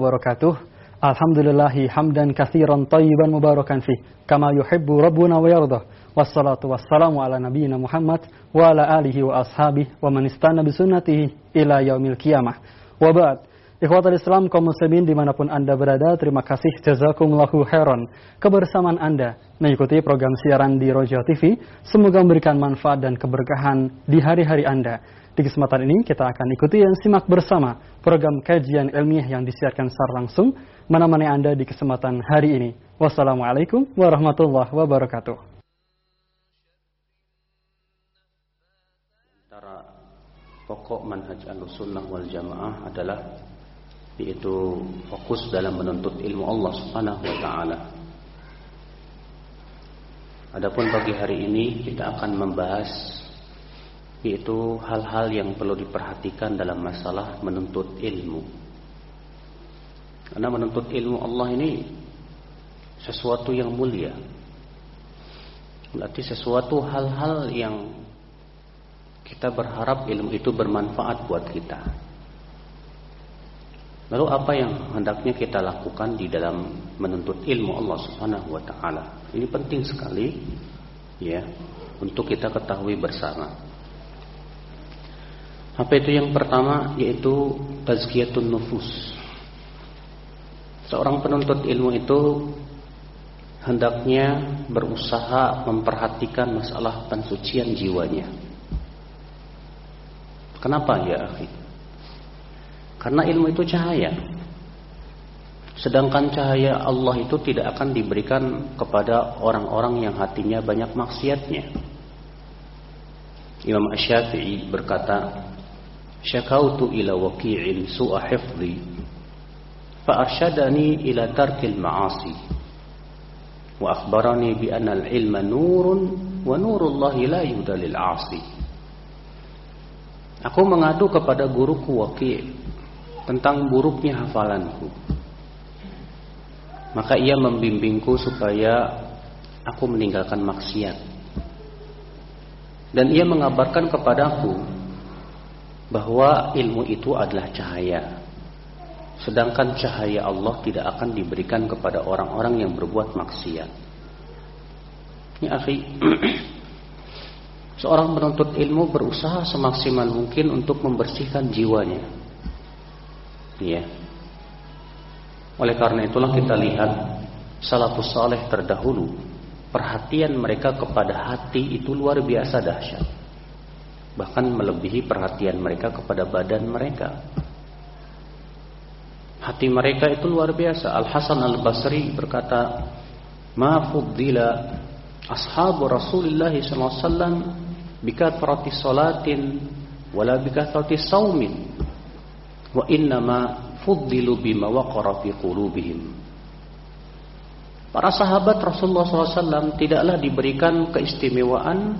wabarakatuh. Alhamdulillahi hamdan kathiran tayyiban mubarakan fih kama yuhibbu rabbuna wa yardah. Wassalatu wassalamu ala nabiyyina Muhammad wa ala alihi wa ashabihi wa man istana bi sunnatihi ila yaumil qiyamah. Wa ba'd. Ikhwatul Islam kaum muslimin di mana pun Anda berada, terima kasih jazakumullahu khairan kebersamaan Anda mengikuti program siaran di Roja TV. Semoga memberikan manfaat dan keberkahan di hari-hari Anda. Di kesempatan ini kita akan ikuti dan simak bersama program kajian ilmiah yang disiarkan secara langsung menemani Anda di kesempatan hari ini. Wassalamualaikum warahmatullahi wabarakatuh. Antara pokok manhaj al-sunnah wal jamaah adalah yaitu fokus dalam menuntut ilmu Allah subhanahu wa ta'ala. Adapun pagi hari ini kita akan membahas yaitu hal-hal yang perlu diperhatikan dalam masalah menuntut ilmu. Karena menuntut ilmu Allah ini sesuatu yang mulia. Berarti sesuatu hal-hal yang kita berharap ilmu itu bermanfaat buat kita. Lalu apa yang hendaknya kita lakukan di dalam menuntut ilmu Allah Subhanahu wa taala? Ini penting sekali ya untuk kita ketahui bersama. Apa itu yang pertama yaitu tazkiyatun nufus. Seorang penuntut ilmu itu hendaknya berusaha memperhatikan masalah pensucian jiwanya. Kenapa ya, akhi? Karena ilmu itu cahaya. Sedangkan cahaya Allah itu tidak akan diberikan kepada orang-orang yang hatinya banyak maksiatnya. Imam Asy-Syafi'i berkata, waqi'in su'a hifdhi fa'arsyadani ila tarkil ma'asi wa akhbarani bi anna al-ilma nurun wa nurullahi la yudalil 'asi Aku mengadu kepada guruku Waqi' tentang buruknya hafalanku. Maka ia membimbingku supaya aku meninggalkan maksiat. Dan ia mengabarkan kepadaku bahwa ilmu itu adalah cahaya. Sedangkan cahaya Allah tidak akan diberikan kepada orang-orang yang berbuat maksiat. Ya akhi, seorang penuntut ilmu berusaha semaksimal mungkin untuk membersihkan jiwanya. Ya. Oleh karena itulah kita lihat salafus saleh terdahulu, perhatian mereka kepada hati itu luar biasa dahsyat bahkan melebihi perhatian mereka kepada badan mereka. Hati mereka itu luar biasa. Al Hasan Al Basri berkata, "Ma fuddila ashabu Rasulullah sallallahu alaihi wasallam salatin wala bikathrati saumin wa innama fuddilu bima waqara fi qulubihim." Para sahabat Rasulullah SAW tidaklah diberikan keistimewaan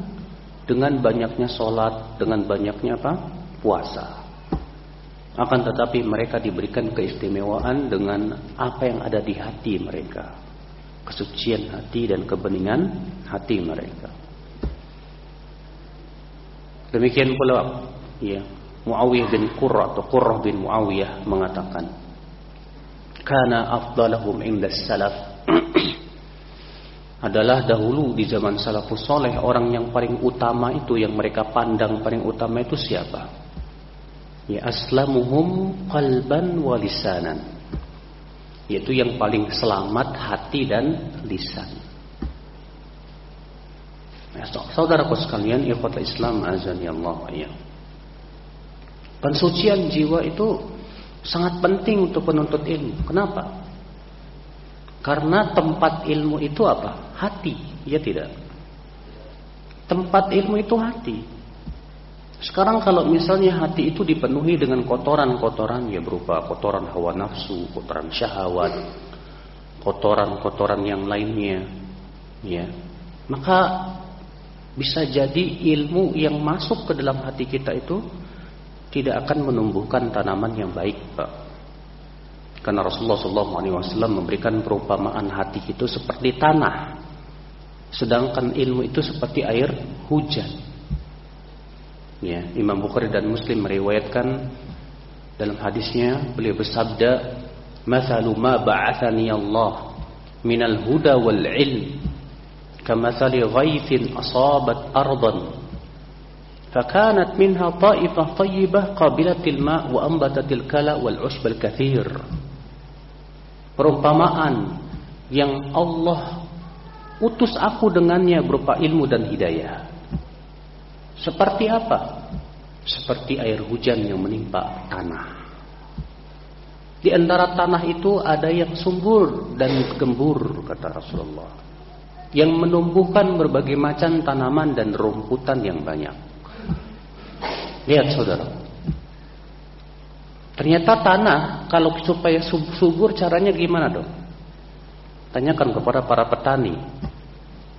dengan banyaknya sholat, dengan banyaknya apa? Puasa. Akan tetapi mereka diberikan keistimewaan dengan apa yang ada di hati mereka. Kesucian hati dan kebeningan hati mereka. Demikian pula ya, Muawiyah bin Qurrah atau Qurrah bin Muawiyah mengatakan, "Kana afdalahum inda salaf adalah dahulu di zaman salafus soleh orang yang paling utama itu yang mereka pandang paling utama itu siapa? Ya aslamuhum qalban walisanan yaitu yang paling selamat hati dan lisan. Ya, saudaraku sekalian, ikhwatul Islam azani Allah ya. Pensucian jiwa itu sangat penting untuk penuntut ilmu. Kenapa? Karena tempat ilmu itu apa? hati, ya tidak. Tempat ilmu itu hati. Sekarang kalau misalnya hati itu dipenuhi dengan kotoran-kotoran ya berupa kotoran hawa nafsu, kotoran syahwat, kotoran-kotoran yang lainnya, ya. Maka bisa jadi ilmu yang masuk ke dalam hati kita itu tidak akan menumbuhkan tanaman yang baik, Pak. Karena Rasulullah SAW memberikan perumpamaan hati itu seperti tanah Sedangkan ilmu itu seperti air hujan. Ya, Imam Bukhari dan Muslim meriwayatkan dalam hadisnya beliau bersabda, "Mathalu ma ba'athani Allah min al-huda wal 'ilm kamathali ghaithin asabat ardan فكانت منها طائفة طيبة قابلة الماء وأنبتت الكلى والعشب الكثير perumpamaan yang Allah utus aku dengannya berupa ilmu dan hidayah seperti apa? Seperti air hujan yang menimpa tanah. Di antara tanah itu ada yang subur dan gembur, kata Rasulullah. Yang menumbuhkan berbagai macam tanaman dan rumputan yang banyak. Lihat saudara. Ternyata tanah kalau supaya subur caranya gimana dong? Tanyakan kepada para petani.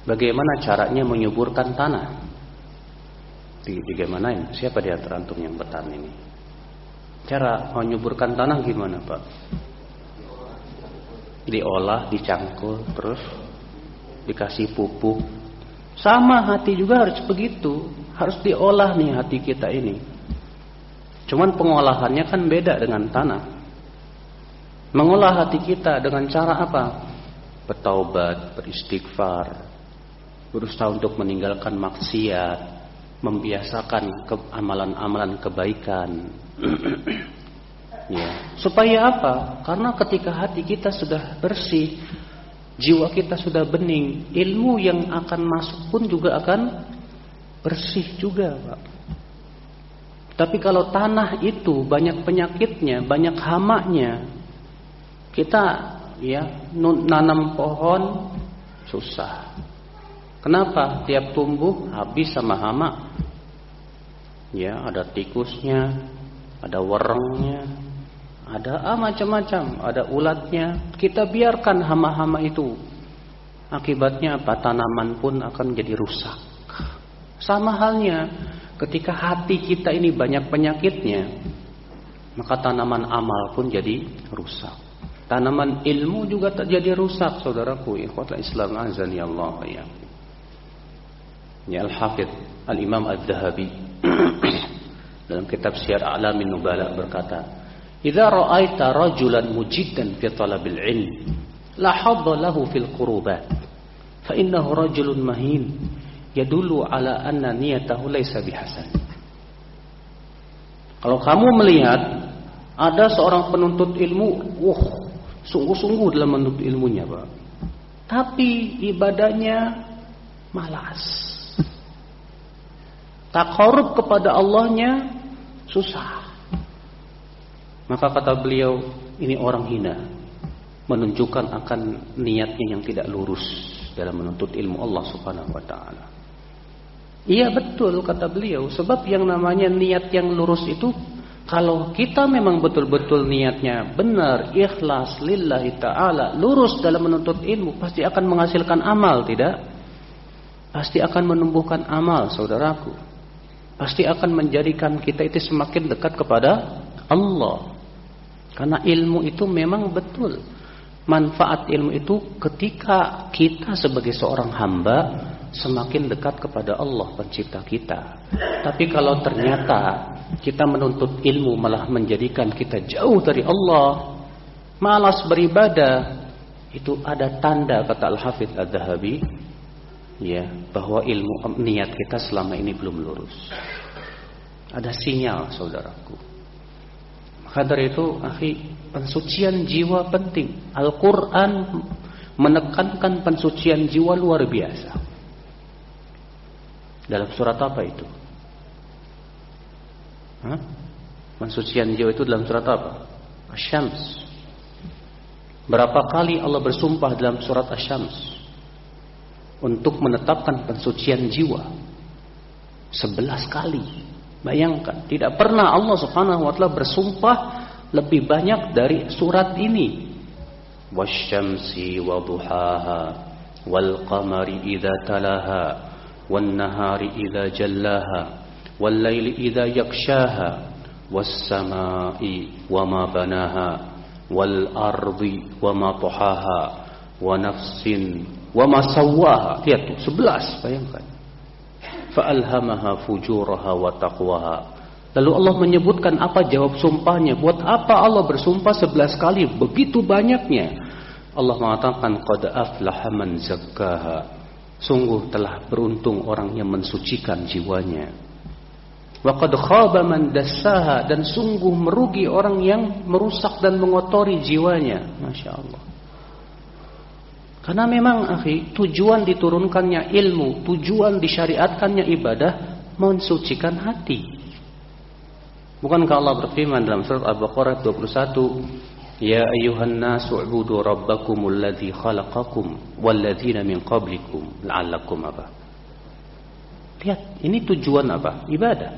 Bagaimana caranya menyuburkan tanah? di, digimanain siapa di antara antum yang petani ini cara menyuburkan tanah gimana pak diolah dicangkul terus dikasih pupuk sama hati juga harus begitu harus diolah nih hati kita ini cuman pengolahannya kan beda dengan tanah mengolah hati kita dengan cara apa bertaubat beristighfar berusaha untuk meninggalkan maksiat membiasakan ke amalan-amalan kebaikan. ya. Supaya apa? Karena ketika hati kita sudah bersih, jiwa kita sudah bening, ilmu yang akan masuk pun juga akan bersih juga, Pak. Tapi kalau tanah itu banyak penyakitnya, banyak hamanya, kita ya nanam pohon susah. Kenapa? Tiap tumbuh habis sama hama. Ya, ada tikusnya, ada werengnya, ada ah, macam-macam, ada ulatnya. Kita biarkan hama-hama itu. Akibatnya apa? Tanaman pun akan jadi rusak. Sama halnya ketika hati kita ini banyak penyakitnya, maka tanaman amal pun jadi rusak. Tanaman ilmu juga terjadi rusak, saudaraku. Ikhwatul Islam azan ya Allah ya. Ya Al-Hafidh Al-Imam Al-Dhahabi dalam kitab Syiar A'lamin Nubala berkata, "Idza ra'aita rajulan mujiddan fi talabil ilm, la hadda lahu fil qurubat, fa innahu rajulun mahin yadullu ala anna niyatahu laysa bihasan." Kalau kamu melihat ada seorang penuntut ilmu, wah, sungguh-sungguh dalam menuntut ilmunya, Pak. Tapi ibadahnya malas takarub kepada Allahnya susah. Maka kata beliau, ini orang hina. Menunjukkan akan niatnya yang tidak lurus dalam menuntut ilmu Allah subhanahu wa ta'ala. Iya betul kata beliau. Sebab yang namanya niat yang lurus itu kalau kita memang betul-betul niatnya benar, ikhlas, lillahi ta'ala, lurus dalam menuntut ilmu, pasti akan menghasilkan amal, tidak? Pasti akan menumbuhkan amal, saudaraku pasti akan menjadikan kita itu semakin dekat kepada Allah. Karena ilmu itu memang betul. Manfaat ilmu itu ketika kita sebagai seorang hamba semakin dekat kepada Allah pencipta kita. Tapi kalau ternyata kita menuntut ilmu malah menjadikan kita jauh dari Allah, malas beribadah, itu ada tanda kata Al-Hafidh Ad-Dahabi ya bahwa ilmu niat kita selama ini belum lurus. Ada sinyal saudaraku. Maka dari itu, akhi, pensucian jiwa penting. Al-Quran menekankan pensucian jiwa luar biasa. Dalam surat apa itu? Hah? Pensucian jiwa itu dalam surat apa? Asyams. Berapa kali Allah bersumpah dalam surat Asyams? untuk menetapkan pensucian jiwa. Sebelas kali. Bayangkan, tidak pernah Allah Subhanahu wa taala bersumpah lebih banyak dari surat ini. Wasyamsi wa duhaha wal qamari idza talaha wan nahari idza jallaha wal laili idza yakshaha was samai wa ma banaha wal ardi wa ma tuhaha wa nafsin wa ma sawwaha lihat tuh 11 bayangkan fa alhamaha fujuraha wa taqwaha Lalu Allah menyebutkan apa jawab sumpahnya. Buat apa Allah bersumpah sebelas kali begitu banyaknya? Allah mengatakan qad aflaha man. Sungguh telah beruntung orang yang mensucikan jiwanya. Wa qad khaba man dan sungguh merugi orang yang merusak dan mengotori jiwanya. Masya Allah. Karena memang akhi, tujuan diturunkannya ilmu, tujuan disyariatkannya ibadah mensucikan hati. Bukankah Allah berfirman dalam surat Al-Baqarah 21, "Ya ayyuhan nasu ubudu rabbakumul ladzi khalaqakum walladzina min qablikum la'allakum apa?" Lihat, ini tujuan apa? Ibadah.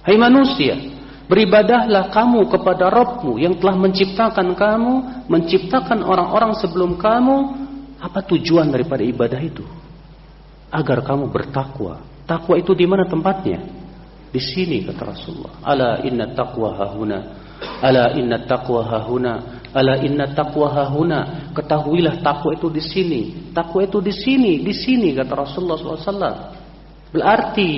Hai manusia, beribadahlah kamu kepada Rabbmu yang telah menciptakan kamu, menciptakan orang-orang sebelum kamu apa tujuan daripada ibadah itu? Agar kamu bertakwa. Takwa itu di mana tempatnya? Di sini kata Rasulullah. Ala inna taqwa hahuna. Ala inna taqwa hahuna. Ala inna taqwa hahuna. Ketahuilah takwa itu di sini. Takwa itu di sini, di sini kata Rasulullah SAW. Berarti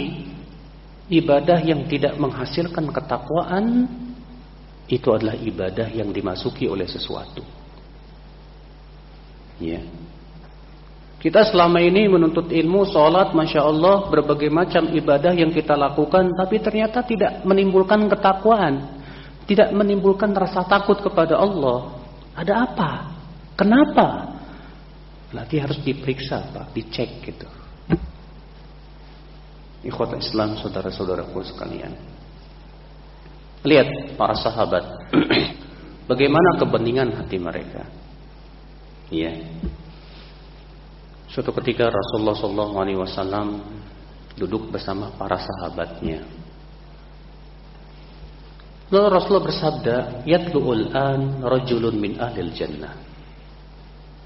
ibadah yang tidak menghasilkan ketakwaan itu adalah ibadah yang dimasuki oleh sesuatu. Ya. Kita selama ini menuntut ilmu, sholat, masya Allah, berbagai macam ibadah yang kita lakukan, tapi ternyata tidak menimbulkan ketakwaan, tidak menimbulkan rasa takut kepada Allah. Ada apa? Kenapa? Berarti harus diperiksa, Pak, dicek gitu. Ikhwata Islam, saudara-saudaraku sekalian. Lihat para sahabat, bagaimana kebeningan hati mereka. Iya. Suatu ketika Rasulullah SAW duduk bersama para sahabatnya. Lalu Rasulullah bersabda, "Yatlu'ul an rajulun min ahlil jannah."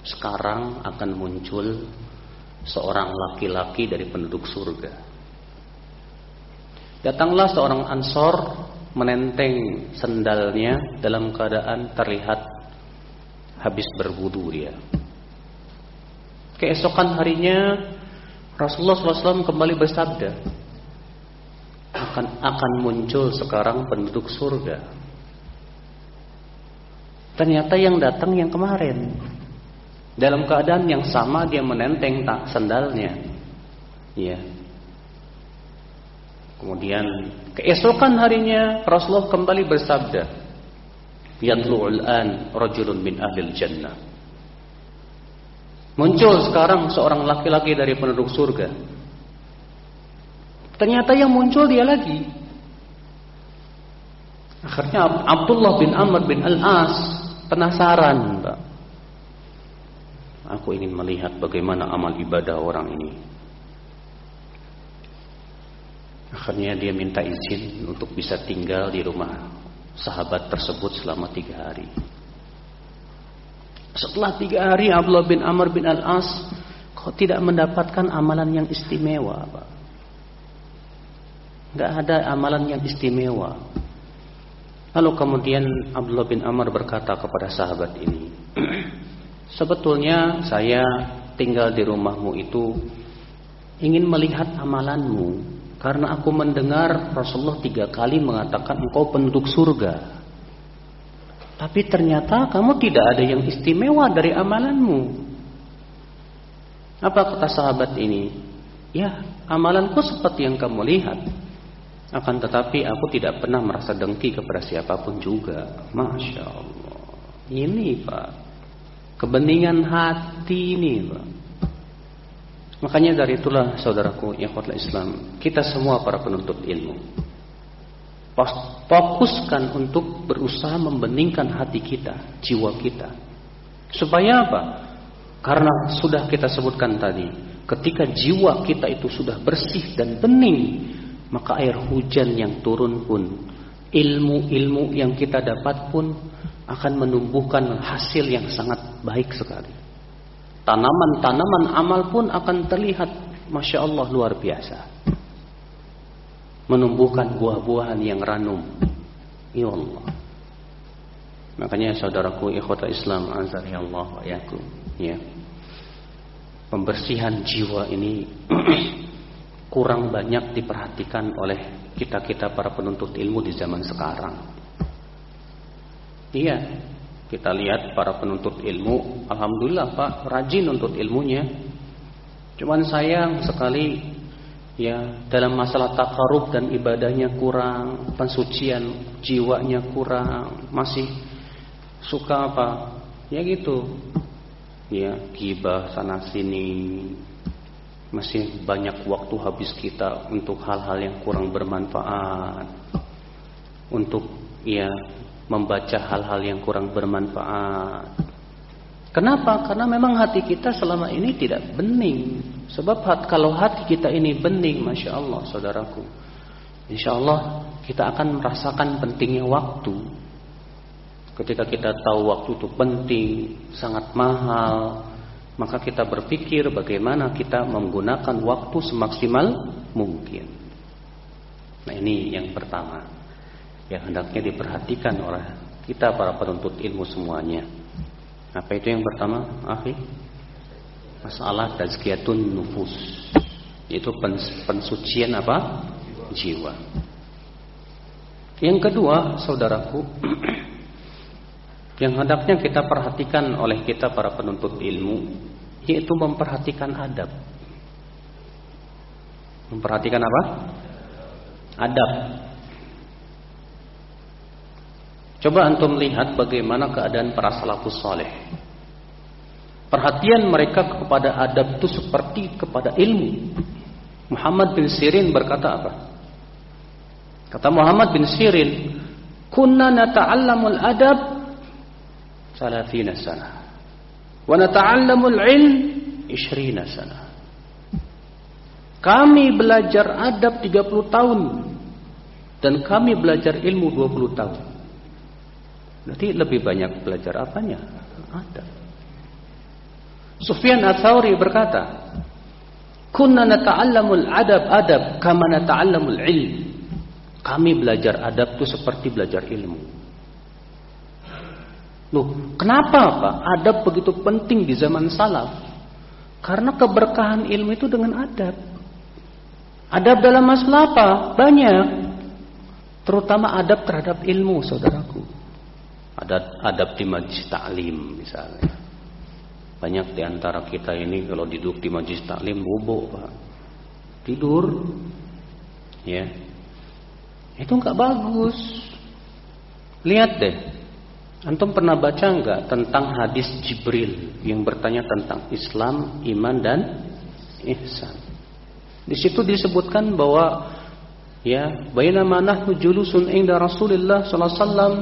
Sekarang akan muncul seorang laki-laki dari penduduk surga. Datanglah seorang ansor menenteng sendalnya dalam keadaan terlihat habis berwudu dia. Keesokan harinya Rasulullah SAW kembali bersabda akan akan muncul sekarang penduduk surga. Ternyata yang datang yang kemarin dalam keadaan yang sama dia menenteng tak sendalnya. Ya. Kemudian keesokan harinya Rasulullah kembali bersabda, "Yatlu'ul an rajulun min ahlil jannah." Muncul sekarang seorang laki-laki dari penduduk surga. Ternyata yang muncul dia lagi. Akhirnya Abdullah bin Amr bin Al-As penasaran, Pak. Aku ingin melihat bagaimana amal ibadah orang ini. Akhirnya dia minta izin untuk bisa tinggal di rumah sahabat tersebut selama tiga hari. Setelah tiga hari Abdullah bin Amr bin Al-As kok tidak mendapatkan amalan yang istimewa Pak. Gak ada amalan yang istimewa. Lalu kemudian Abdullah bin Amr berkata kepada sahabat ini, sebetulnya saya tinggal di rumahmu itu ingin melihat amalanmu karena aku mendengar Rasulullah tiga kali mengatakan engkau penduduk surga. Tapi ternyata kamu tidak ada yang istimewa dari amalanmu. Apa kata sahabat ini? Ya, amalanku seperti yang kamu lihat. Akan tetapi aku tidak pernah merasa dengki kepada siapa pun juga. Masya Allah. Ini Pak. Kebeningan hati ini Pak. Makanya dari itulah saudaraku yang Islam. Kita semua para penuntut ilmu fokuskan untuk berusaha membeningkan hati kita, jiwa kita. Supaya apa? Karena sudah kita sebutkan tadi, ketika jiwa kita itu sudah bersih dan bening, maka air hujan yang turun pun, ilmu-ilmu yang kita dapat pun akan menumbuhkan hasil yang sangat baik sekali. Tanaman-tanaman amal pun akan terlihat, masya Allah luar biasa menumbuhkan buah-buahan yang ranum. Ya Allah. Makanya saudaraku ikhwata Islam azani Allah wa yakum, ya. Pembersihan jiwa ini kurang banyak diperhatikan oleh kita-kita para penuntut ilmu di zaman sekarang. Iya, kita lihat para penuntut ilmu, alhamdulillah Pak, rajin untuk ilmunya. Cuman sayang sekali ya dalam masalah takarub dan ibadahnya kurang, pensucian jiwanya kurang, masih suka apa? Ya gitu. Ya, gibah sana sini, masih banyak waktu habis kita untuk hal-hal yang kurang bermanfaat. Untuk ya membaca hal-hal yang kurang bermanfaat. Kenapa? Karena memang hati kita selama ini tidak bening sebab kalau hati kita ini bening masya Allah saudaraku insya Allah kita akan merasakan pentingnya waktu ketika kita tahu waktu itu penting sangat mahal maka kita berpikir bagaimana kita menggunakan waktu semaksimal mungkin. Nah ini yang pertama yang hendaknya diperhatikan oleh kita para penuntut ilmu semuanya. Apa itu yang pertama, Akhi? Masalah tazkiyatun nufus. Itu pensucian apa? Jiwa. Yang kedua, saudaraku, Yang hendaknya kita perhatikan oleh kita para penuntut ilmu yaitu memperhatikan adab. Memperhatikan apa? Adab. Coba antum lihat bagaimana keadaan para salafus saleh. Perhatian mereka kepada adab itu seperti kepada ilmu. Muhammad bin Sirin berkata apa? Kata Muhammad bin Sirin, "Kunna nata'allamul adab salatina sana wa nata'allamul ilm ishrina sana." Kami belajar adab 30 tahun dan kami belajar ilmu 20 tahun. Nanti lebih banyak belajar apanya? Adab. Sufyan Ats-Tsauri berkata kunna nata'allamul adab adab kama nata'allamul ilm kami belajar adab itu seperti belajar ilmu Loh, kenapa Pak? Adab begitu penting di zaman salaf. Karena keberkahan ilmu itu dengan adab. Adab dalam masalah apa? Banyak. Terutama adab terhadap ilmu, saudaraku. Adab, adab di majlis taklim misalnya. Banyak di antara kita ini kalau duduk di majlis taklim bobo, Pak. Tidur. Ya. Itu nggak bagus. Lihat deh, Antum pernah baca enggak tentang hadis Jibril yang bertanya tentang Islam, iman dan ihsan? Di situ disebutkan bahwa ya, bainama nahnu julusun inda Rasulillah sallallahu alaihi wasallam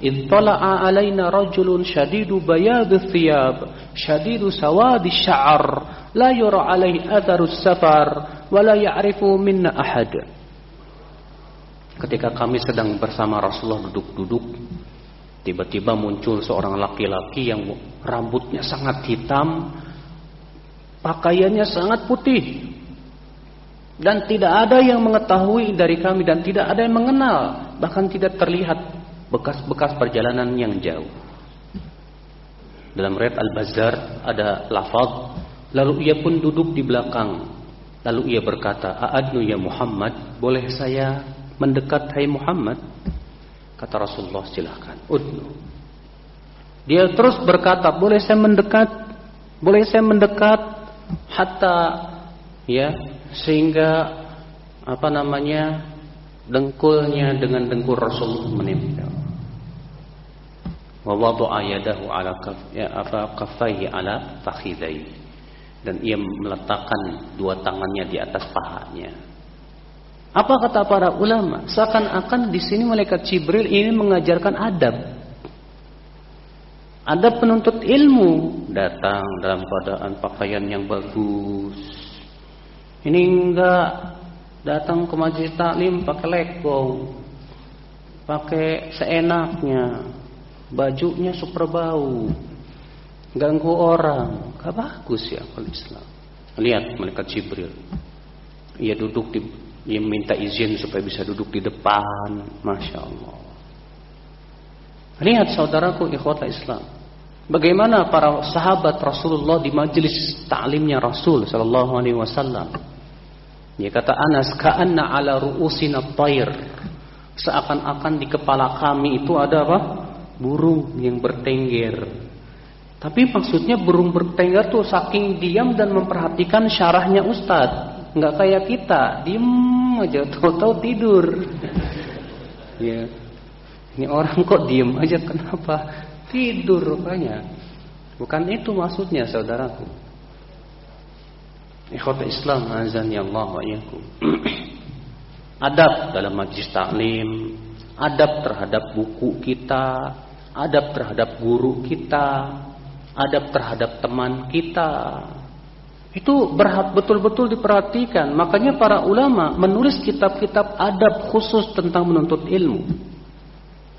ittala'a alaina rajulun shadidu bayadhi thiyab, shadidu sawadi sya'ar, la yura alaihi atharu safar, wa la ya'rifu minna ahad. Ketika kami sedang bersama Rasulullah duduk-duduk Tiba-tiba muncul seorang laki-laki yang rambutnya sangat hitam, pakaiannya sangat putih. Dan tidak ada yang mengetahui dari kami dan tidak ada yang mengenal, bahkan tidak terlihat bekas-bekas perjalanan yang jauh. Dalam riwayat Al-Bazzar ada lafaz, lalu ia pun duduk di belakang. Lalu ia berkata, "A'adnu ya Muhammad, boleh saya mendekat hai Muhammad?" Kata Rasulullah silahkan. Udnu. Dia terus berkata, boleh saya mendekat? Boleh saya mendekat? Hatta ya sehingga apa namanya dengkulnya dengan dengkul Rasul menempel. Ala ya. Dan ia meletakkan dua tangannya di atas pahanya. Apa kata para ulama? Seakan-akan di sini malaikat Jibril ini mengajarkan adab. Adab penuntut ilmu datang dalam keadaan pakaian yang bagus. Ini enggak datang ke majelis taklim pakai lekong, pakai seenaknya, bajunya super bau, ganggu orang, gak bagus ya kalau Islam. Lihat malaikat Jibril, ia duduk di ia minta izin supaya bisa duduk di depan. Masya Allah. Lihat saudaraku ikhwata Islam. Bagaimana para sahabat Rasulullah di majelis ta'limnya Rasul Sallallahu Alaihi Wasallam. Ya kata Anas, ka'anna ala ru'usina tayr. Seakan-akan di kepala kami itu ada apa? Burung yang bertengger. Tapi maksudnya burung bertengger tuh saking diam dan memperhatikan syarahnya Ustadz. Nggak kayak kita, diem aja, tahu-tahu tidur. ya. Ini orang kok diem aja kenapa? Tidur rupanya. Bukan itu maksudnya saudaraku. Ikhwata Islam azan ya Allah wa adab dalam majlis taklim, adab terhadap buku kita, adab terhadap guru kita, adab terhadap teman kita. Itu berhak betul-betul diperhatikan. Makanya para ulama menulis kitab-kitab adab khusus tentang menuntut ilmu.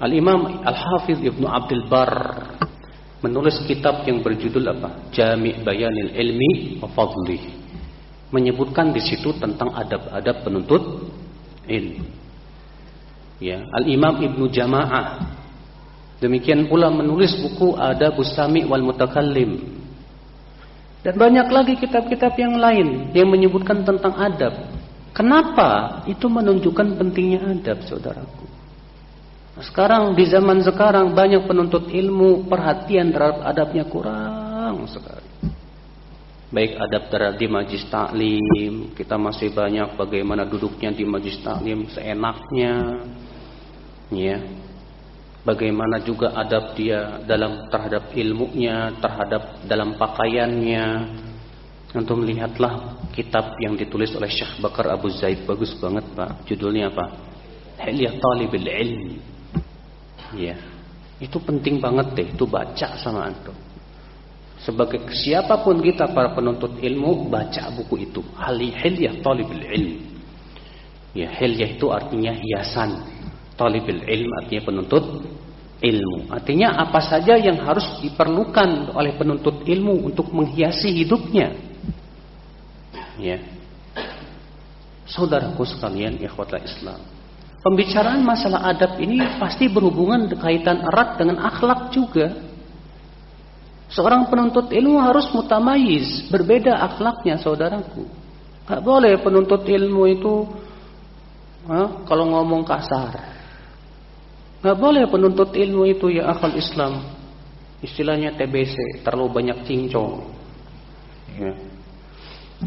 Al-Imam Al-Hafiz Ibnu Abdul Bar menulis kitab yang berjudul apa? Jami' Bayanil Ilmi wa Fadlih menyebutkan di situ tentang adab-adab penuntut ilmu. Ya, Al Imam Ibnu Jamaah demikian pula menulis buku Adabus Sami wal Mutakallim. Dan banyak lagi kitab-kitab yang lain yang menyebutkan tentang adab. Kenapa? Itu menunjukkan pentingnya adab, saudaraku. Nah, sekarang di zaman sekarang banyak penuntut ilmu perhatian terhadap adabnya kurang sekali baik adab terhadap di majlis taklim kita masih banyak bagaimana duduknya di majlis taklim seenaknya ya bagaimana juga adab dia dalam terhadap ilmunya terhadap dalam pakaiannya. Untuk melihatlah kitab yang ditulis oleh Syekh Bakar Abu Zaid. Bagus banget Pak. Judulnya apa? Hilyah Talibil Ilm. Ya. Itu penting banget deh itu baca sama antum. Sebagai siapa pun kita para penuntut ilmu baca buku itu. Hilyah talibul ilm. Ya, hilyah itu artinya hiasan. Talibul ilm artinya penuntut ilmu. Artinya apa saja yang harus diperlukan oleh penuntut ilmu untuk menghiasi hidupnya. Ya. Saudaraku sekalian, ikhwatul Islam. Pembicaraan masalah adab ini pasti berhubungan kaitan erat dengan akhlak juga. Seorang penuntut ilmu harus mutamayiz, berbeda akhlaknya saudaraku. Gak boleh penuntut ilmu itu ha, kalau ngomong kasar. Gak boleh penuntut ilmu itu ya akal Islam. Istilahnya TBC, terlalu banyak cincong. Ya.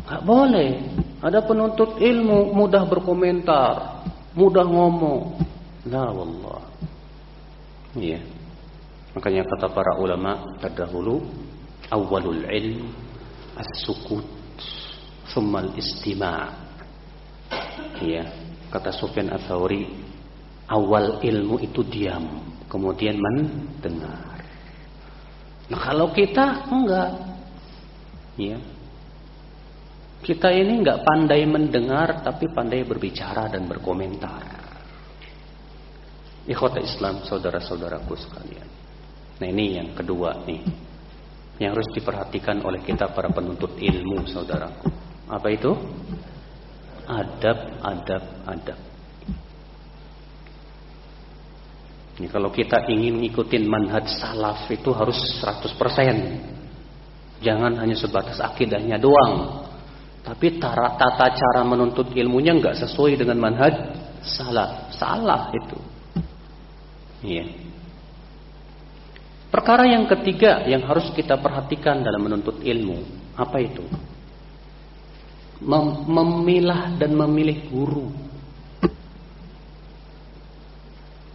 Gak boleh. Ada penuntut ilmu mudah berkomentar, mudah ngomong. La wallah. Iya. Makanya kata para ulama terdahulu, awalul ilm as-sukut, thumma al-istima'. Ya, kata Sufyan Ats-Tsauri, awal ilmu itu diam, kemudian mendengar. Nah, kalau kita enggak ya. Kita ini enggak pandai mendengar tapi pandai berbicara dan berkomentar. Ikhwata Islam saudara-saudaraku sekalian. Nah ini yang kedua nih Yang harus diperhatikan oleh kita para penuntut ilmu saudaraku Apa itu? Adab, adab, adab Ini kalau kita ingin ngikutin manhaj salaf itu harus 100% Jangan hanya sebatas akidahnya doang. Tapi tata cara menuntut ilmunya nggak sesuai dengan manhaj salaf. Salah itu. Iya. Perkara yang ketiga yang harus kita perhatikan dalam menuntut ilmu, apa itu? Mem memilah dan memilih guru.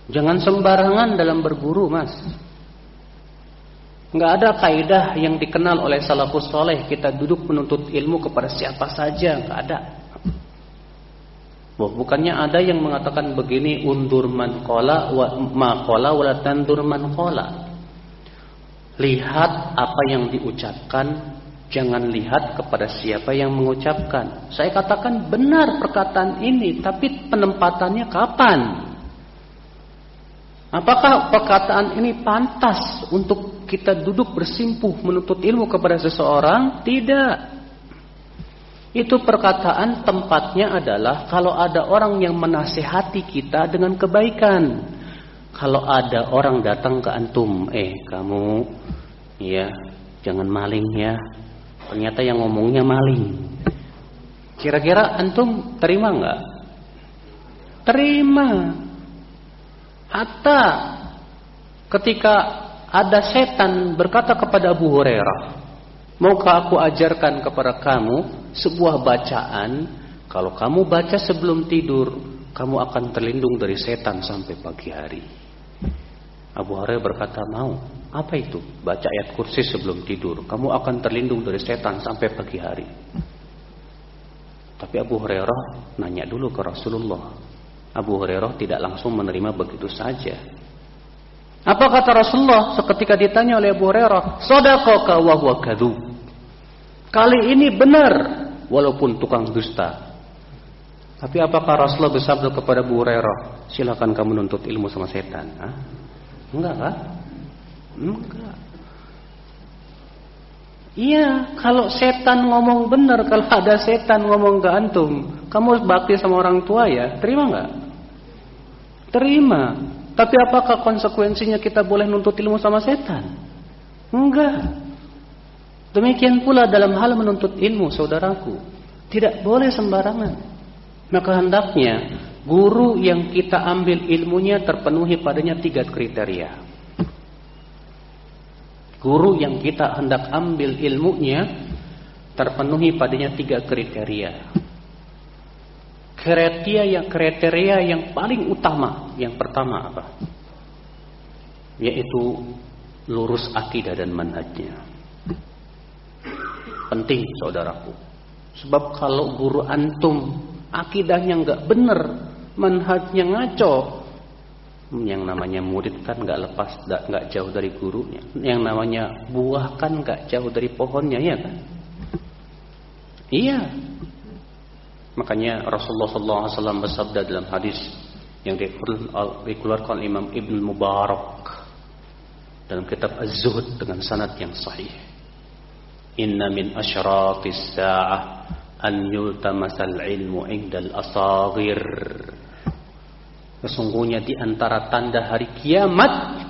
Jangan sembarangan dalam berguru, Mas. Enggak ada kaidah yang dikenal oleh salafus soleh kita duduk menuntut ilmu kepada siapa saja, enggak ada. Bukannya ada yang mengatakan begini undur man kola wa ma kola wa tandur man kola. Lihat apa yang diucapkan, jangan lihat kepada siapa yang mengucapkan. Saya katakan benar perkataan ini, tapi penempatannya kapan? Apakah perkataan ini pantas untuk kita duduk bersimpuh menuntut ilmu kepada seseorang? Tidak. Itu perkataan tempatnya adalah kalau ada orang yang menasehati kita dengan kebaikan. Kalau ada orang datang ke antum, eh kamu, ya jangan maling ya. Ternyata yang ngomongnya maling. Kira-kira antum terima nggak? Terima. Hatta ketika ada setan berkata kepada Abu Hurairah, Maukah aku ajarkan kepada kamu sebuah bacaan kalau kamu baca sebelum tidur, kamu akan terlindung dari setan sampai pagi hari. Abu Hurairah berkata, "Mau. Apa itu? Baca ayat kursi sebelum tidur. Kamu akan terlindung dari setan sampai pagi hari." Tapi Abu Hurairah nanya dulu ke Rasulullah. Abu Hurairah tidak langsung menerima begitu saja. Apa kata Rasulullah seketika ditanya oleh Abu Hurairah? Sadaqaka wa huwa. Kali ini benar walaupun tukang dusta. Tapi apakah Rasulullah bersabda kepada Abu Hurairah, silakan kamu nuntut ilmu sama setan? Hah? Enggak kan? Enggak. Iya, kalau setan ngomong benar, kalau ada setan ngomong ke antum, kamu bakti sama orang tua ya, terima nggak? Terima. Tapi apakah konsekuensinya kita boleh nuntut ilmu sama setan? Enggak. Demikian pula dalam hal menuntut ilmu, saudaraku, tidak boleh sembarangan. Maka hendaknya guru yang kita ambil ilmunya terpenuhi padanya tiga kriteria. Guru yang kita hendak ambil ilmunya terpenuhi padanya tiga kriteria. Kriteria yang kriteria yang paling utama, yang pertama apa? Yaitu lurus akidah dan manhajnya. Penting saudaraku. Sebab kalau guru antum akidahnya nggak bener, manhajnya ngaco, yang namanya murid kan nggak lepas nggak jauh dari gurunya. Yang namanya buah kan nggak jauh dari pohonnya ya kan? Iya. Makanya Rasulullah SAW bersabda dalam hadis yang dikeluarkan Imam Ibn Mubarak dalam kitab Az-Zuhud dengan sanad yang sahih. Inna min asyratis sa'ah an yultamasal ilmu indal asagir. Sesungguhnya di antara tanda hari kiamat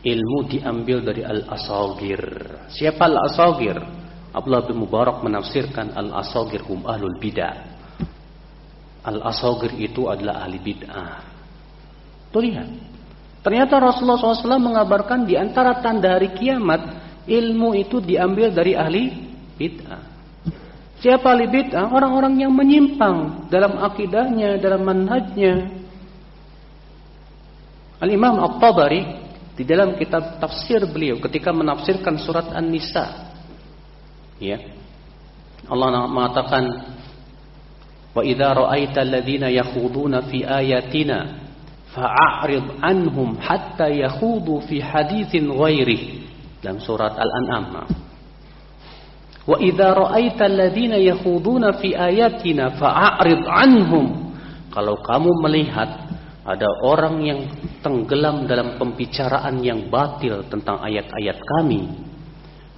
ilmu diambil dari al-asagir. Siapa al-asagir? Abdullah bin Mubarak menafsirkan al-asagir hum ahlul bidah. Al-asagir itu adalah ahli bid'ah. Tuh lihat. Ternyata Rasulullah SAW mengabarkan di antara tanda hari kiamat ilmu itu diambil dari ahli bid'ah. Siapa ahli bid'ah? Orang-orang yang menyimpang dalam akidahnya, dalam manhajnya. Al-Imam At-Tabari di dalam kitab tafsir beliau ketika menafsirkan surat An-Nisa. Ya. Allah mengatakan Wa idza ra'aita alladziina yakhuduna fi ayatina fa'arid anhum hatta yakhudu fi haditsin ghairihi dalam surat Al-An'am. Wa idza ra'aita alladziina yakhuduna fi ayatina fa'arid anhum. Kalau kamu melihat ada orang yang tenggelam dalam pembicaraan yang batil tentang ayat-ayat kami,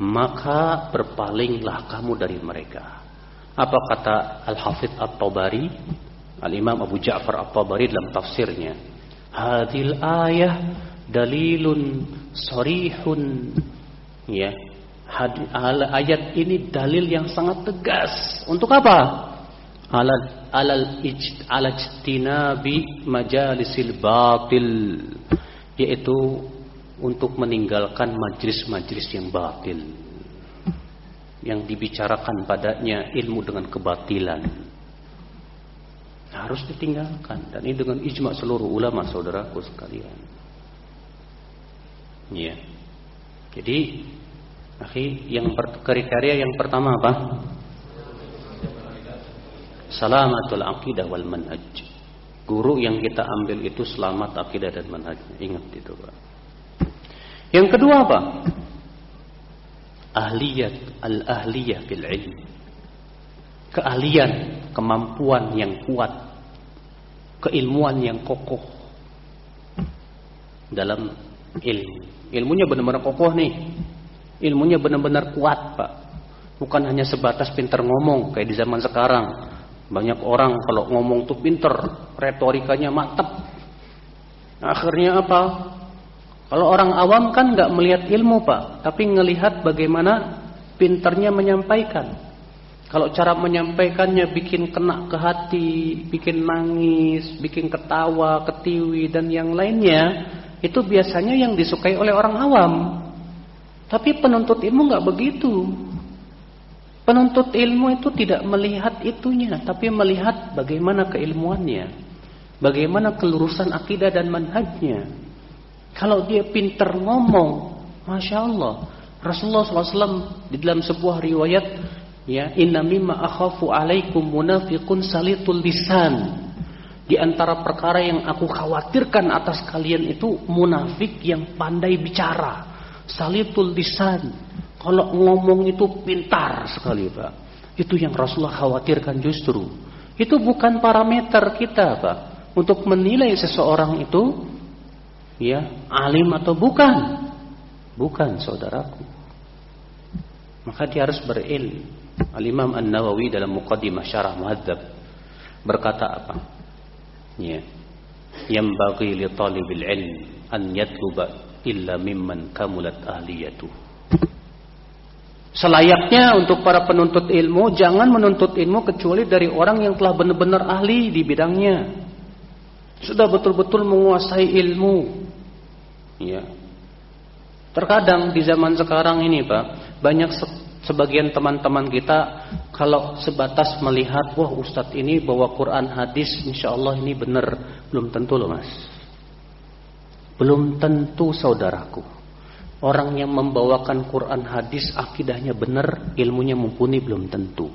maka berpalinglah kamu dari mereka. Apa kata Al-Hafidh At-Tabari? Al-Imam Abu Ja'far At-Tabari dalam tafsirnya. Hadil ayah dalilun sarihun ya ayat ini dalil yang sangat tegas untuk apa alal alal ij alajtinabi majalisil batil yaitu untuk meninggalkan majlis-majlis yang batil yang dibicarakan padanya ilmu dengan kebatilan harus ditinggalkan dan ini dengan ijma seluruh ulama saudaraku sekalian Ya. Jadi, akhi, yang kriteria yang pertama apa? Salamatul aqidah wal manhaj. Guru yang kita ambil itu selamat akidah dan manhaj. Ingat itu, Pak. Yang kedua apa? Ahliyat al-ahliyah fil ilm. Keahlian, kemampuan yang kuat, keilmuan yang kokoh dalam ilmu. Ilmunya benar-benar kokoh nih. Ilmunya benar-benar kuat, Pak. Bukan hanya sebatas pinter ngomong kayak di zaman sekarang. Banyak orang kalau ngomong tuh pinter, retorikanya mantap. Akhirnya apa? Kalau orang awam kan nggak melihat ilmu, Pak, tapi ngelihat bagaimana pinternya menyampaikan. Kalau cara menyampaikannya bikin kena ke hati, bikin nangis, bikin ketawa, ketiwi dan yang lainnya, itu biasanya yang disukai oleh orang awam. Tapi penuntut ilmu nggak begitu. Penuntut ilmu itu tidak melihat itunya, tapi melihat bagaimana keilmuannya, bagaimana kelurusan akidah dan manhajnya. Kalau dia pinter ngomong, masya Allah, Rasulullah SAW di dalam sebuah riwayat Ya, inna mimma akhafu alaikum munafiqun salitul lisan. Di antara perkara yang aku khawatirkan atas kalian itu munafik yang pandai bicara. Salitul lisan. Kalau ngomong itu pintar sekali, Pak. Itu yang Rasulullah khawatirkan justru. Itu bukan parameter kita, Pak, untuk menilai seseorang itu ya, alim atau bukan. Bukan, saudaraku. Maka dia harus berilmu Al-Imam An-Nawawi dalam Muqaddimah Syarah Muhadzab berkata apa? Ya. Yang bagi li talibil ilm an yatluba illa mimman kamulat ahliyatu. Selayaknya untuk para penuntut ilmu jangan menuntut ilmu kecuali dari orang yang telah benar-benar ahli di bidangnya. Sudah betul-betul menguasai ilmu. Ya. Terkadang di zaman sekarang ini, Pak, banyak sebagian teman-teman kita kalau sebatas melihat wah ustadz ini bawa Quran hadis insya Allah ini benar belum tentu loh mas belum tentu saudaraku orang yang membawakan Quran hadis akidahnya benar ilmunya mumpuni belum tentu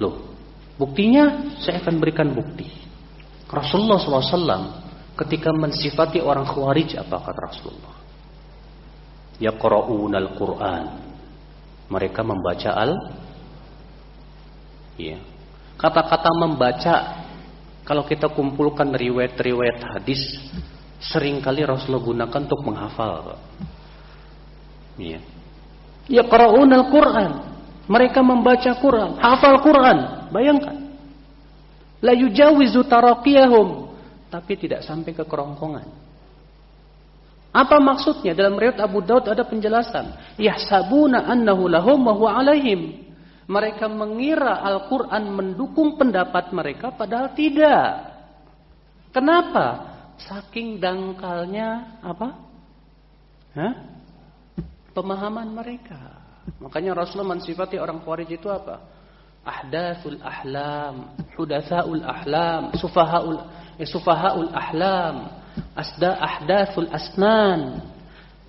loh buktinya saya akan berikan bukti Rasulullah SAW ketika mensifati orang khawarij apa kata Rasulullah yaqra'unal Quran mereka membaca al ya. Kata-kata membaca kalau kita kumpulkan riwayat-riwayat hadis sering kali Rasulullah gunakan untuk menghafal. Ya. Ya al Quran. Mereka membaca Quran, hafal Quran. Bayangkan. La yujawizu taraqiyahum, tapi tidak sampai ke kerongkongan. Apa maksudnya? Dalam riwayat Abu Daud ada penjelasan. Yahsabuna annahu lahum wa huwa alaihim. Mereka mengira Al-Quran mendukung pendapat mereka padahal tidak. Kenapa? Saking dangkalnya apa? Hah? Pemahaman mereka. Makanya Rasulullah mensifati orang Khawarij itu apa? Ahdathul ahlam, hudathaul ahlam, sufahaul eh, sufahaul ahlam, asda ahdathul asnan.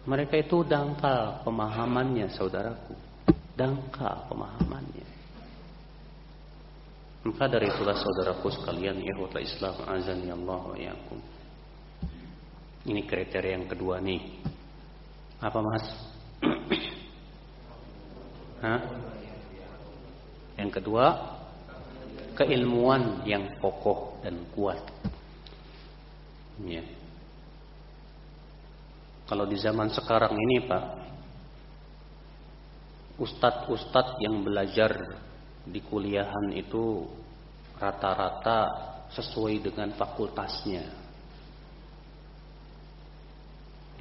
Mereka itu dangkal pemahamannya, saudaraku. Dangkal pemahamannya. Maka dari itulah saudaraku sekalian, ikhwatul Islam azan ya Allah wa. Ini kriteria yang kedua nih. Apa Mas? Hah? Yang kedua, keilmuan yang kokoh dan kuat. Ya. Kalau di zaman sekarang ini Pak, ustadz-ustadz yang belajar di kuliahan itu rata-rata sesuai dengan fakultasnya.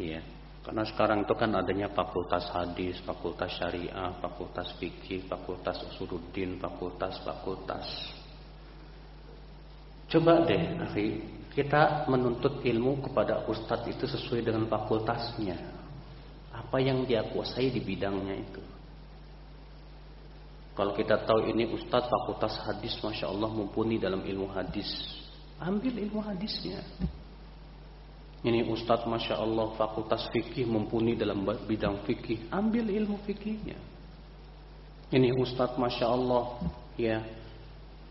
Iya. Karena sekarang itu kan adanya fakultas hadis, fakultas syariah, fakultas fikih, fakultas usuluddin, fakultas-fakultas. Coba deh, akhi, kita menuntut ilmu kepada ustadz itu sesuai dengan fakultasnya. Apa yang dia kuasai di bidangnya itu. Kalau kita tahu ini ustadz fakultas hadis, masya Allah mumpuni dalam ilmu hadis, ambil ilmu hadisnya. Ini ustadz masya Allah fakultas fikih mumpuni dalam bidang fikih, ambil ilmu fikihnya. Ini ustadz masya Allah ya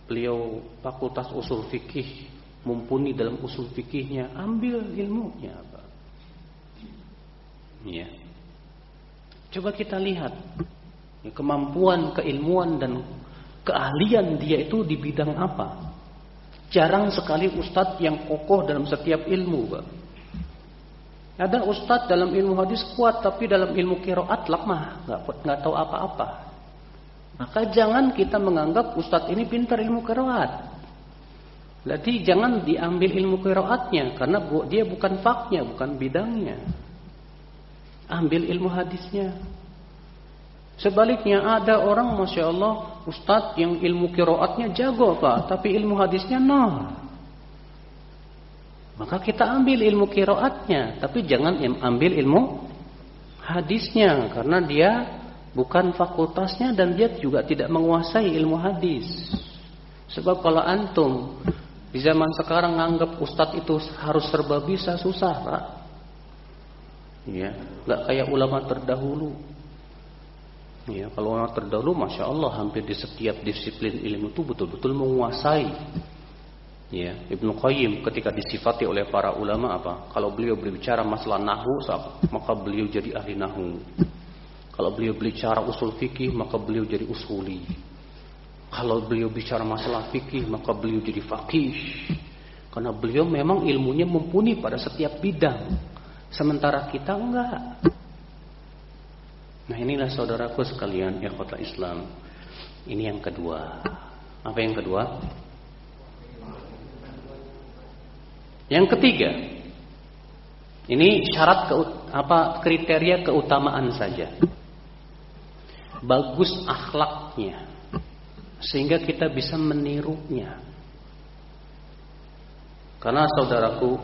beliau fakultas usul fikih mumpuni dalam usul fikihnya, ambil ilmunya, Pak. Ya. Coba kita lihat ya, kemampuan, keilmuan dan keahlian dia itu di bidang apa. Jarang sekali ustadz yang kokoh dalam setiap ilmu, Pak. Ada ustadz dalam ilmu hadis kuat, tapi dalam ilmu kiroat lemah, nggak nggak tahu apa-apa. Maka jangan kita menganggap ustadz ini pintar ilmu kiroat. Berarti jangan diambil ilmu qiraatnya karena dia bukan faknya, bukan bidangnya. Ambil ilmu hadisnya. Sebaliknya ada orang Masya Allah ustadz yang ilmu kiroatnya jago pak, tapi ilmu hadisnya nol. Maka kita ambil ilmu kiroatnya, tapi jangan ambil ilmu hadisnya karena dia bukan fakultasnya dan dia juga tidak menguasai ilmu hadis. Sebab kalau antum di zaman sekarang nganggap ustadz itu harus serba bisa susah, Pak. Ya, nggak kayak ulama terdahulu. Ya, kalau ulama terdahulu, masya Allah, hampir di setiap disiplin ilmu itu betul-betul menguasai. Ya, Ibnu Qayyim ketika disifati oleh para ulama apa? Kalau beliau berbicara masalah nahu, maka beliau jadi ahli nahu. Kalau beliau berbicara usul fikih, maka beliau jadi usuli. Kalau beliau bicara masalah fikih, maka beliau jadi fakih. Karena beliau memang ilmunya mumpuni pada setiap bidang. Sementara kita enggak. Nah inilah saudaraku sekalian, kota Islam. Ini yang kedua. Apa yang kedua? Yang ketiga, ini syarat ke, apa kriteria keutamaan saja. Bagus akhlaknya sehingga kita bisa menirunya. Karena saudaraku,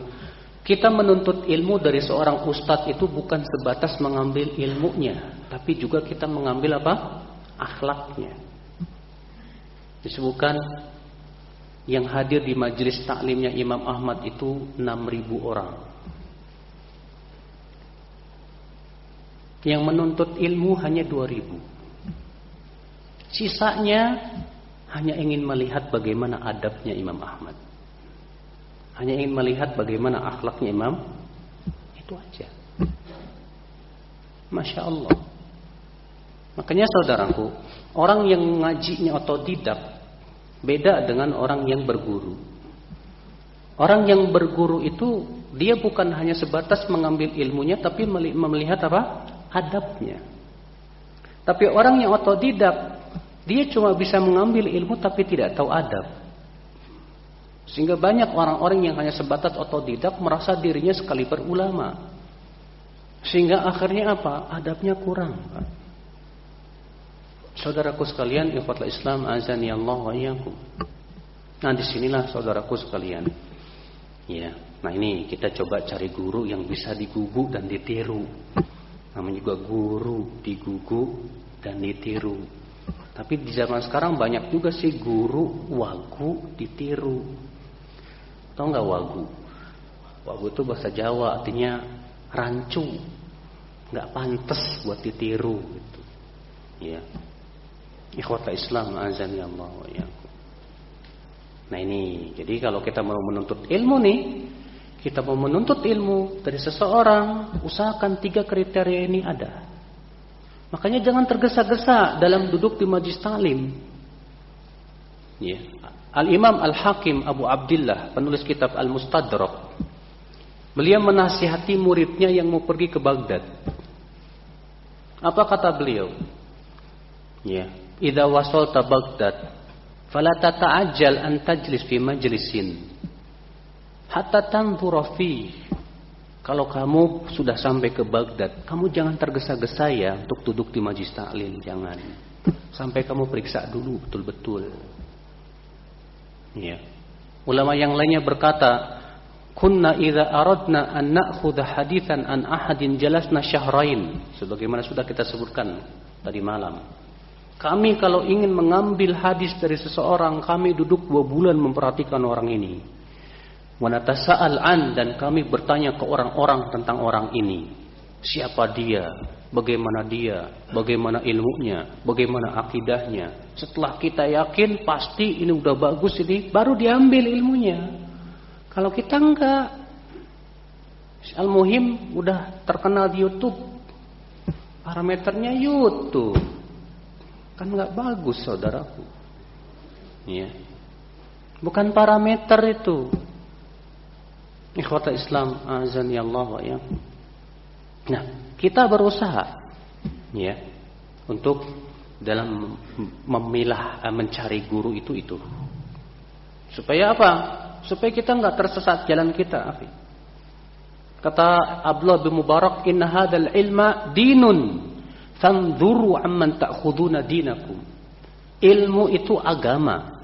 kita menuntut ilmu dari seorang ustadz itu bukan sebatas mengambil ilmunya, tapi juga kita mengambil apa? Akhlaknya. Disebutkan yang hadir di majelis taklimnya Imam Ahmad itu 6000 orang. Yang menuntut ilmu hanya 2000. Sisanya hanya ingin melihat bagaimana adabnya Imam Ahmad. Hanya ingin melihat bagaimana akhlaknya Imam. Itu aja. Masya Allah. Makanya saudaraku, orang yang ngajinya otodidak beda dengan orang yang berguru. Orang yang berguru itu dia bukan hanya sebatas mengambil ilmunya tapi melihat apa? adabnya. Tapi orang yang otodidak dia cuma bisa mengambil ilmu tapi tidak tahu adab. Sehingga banyak orang-orang yang hanya sebatas otodidak merasa dirinya sekali berulama. Sehingga akhirnya apa? Adabnya kurang. Saudaraku sekalian, ikhwatul Islam azani Allah wa iyyakum. Nah, di sinilah saudaraku sekalian. Ya, nah ini kita coba cari guru yang bisa digugu dan ditiru. Namanya juga guru digugu dan ditiru. Tapi di zaman sekarang banyak juga sih guru wagu ditiru. Tahu nggak wagu? Wagu itu bahasa Jawa artinya rancu, nggak pantas buat ditiru gitu. Ya. Ikhwata Islam azan ya Allah ya. Nah ini, jadi kalau kita mau menuntut ilmu nih, kita mau menuntut ilmu dari seseorang, usahakan tiga kriteria ini ada. Makanya jangan tergesa-gesa dalam duduk di majlis talim. Ya. Al-Imam Al-Hakim Abu Abdullah, penulis kitab Al-Mustadrak. Beliau menasihati muridnya yang mau pergi ke Baghdad. Apa kata beliau? Ya, "Idza wasalta Baghdad, fala tata'ajjal an tajlis fi majlisin hatta tanzura fihi kalau kamu sudah sampai ke Baghdad, kamu jangan tergesa-gesa ya untuk duduk di majlis taklim, jangan. Sampai kamu periksa dulu betul-betul. Ya. Ulama yang lainnya berkata, "Kunna idza aradna an na'khudha haditsan an ahadin jalasna syahrain." Sebagaimana sudah kita sebutkan tadi malam. Kami kalau ingin mengambil hadis dari seseorang, kami duduk dua bulan memperhatikan orang ini. Wanatasa'al an dan kami bertanya ke orang-orang tentang orang ini. Siapa dia? Bagaimana dia? Bagaimana ilmunya? Bagaimana akidahnya? Setelah kita yakin pasti ini udah bagus ini, baru diambil ilmunya. Kalau kita enggak, Al-Muhim udah terkenal di YouTube. Parameternya YouTube. Kan enggak bagus saudaraku. Ya. Bukan parameter itu. Ikhwata Islam azan ya Allah ya. Nah, kita berusaha ya untuk dalam memilah eh, mencari guru itu itu. Supaya apa? Supaya kita nggak tersesat jalan kita. Kata Abdullah bin Mubarak, "Inna hadzal ilma dinun, fanzuru amman ta'khuduna dinakum." ilmu itu agama.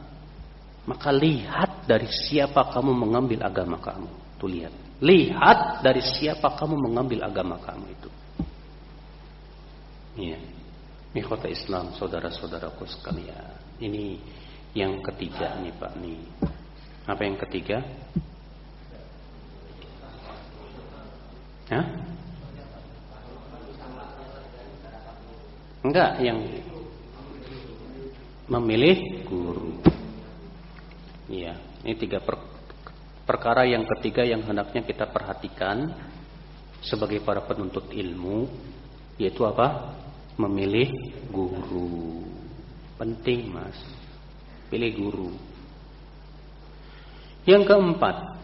Maka lihat dari siapa kamu mengambil agama kamu. Tuh lihat. Lihat dari siapa kamu mengambil agama kamu itu. Ini kota Islam, saudara-saudaraku sekalian. Ini yang ketiga nih Pak nih. Apa yang ketiga? Hah? Enggak, yang memilih guru. Iya, ini tiga per, perkara yang ketiga yang hendaknya kita perhatikan sebagai para penuntut ilmu, yaitu apa? Memilih guru. Penting, Mas. Pilih guru. Yang keempat,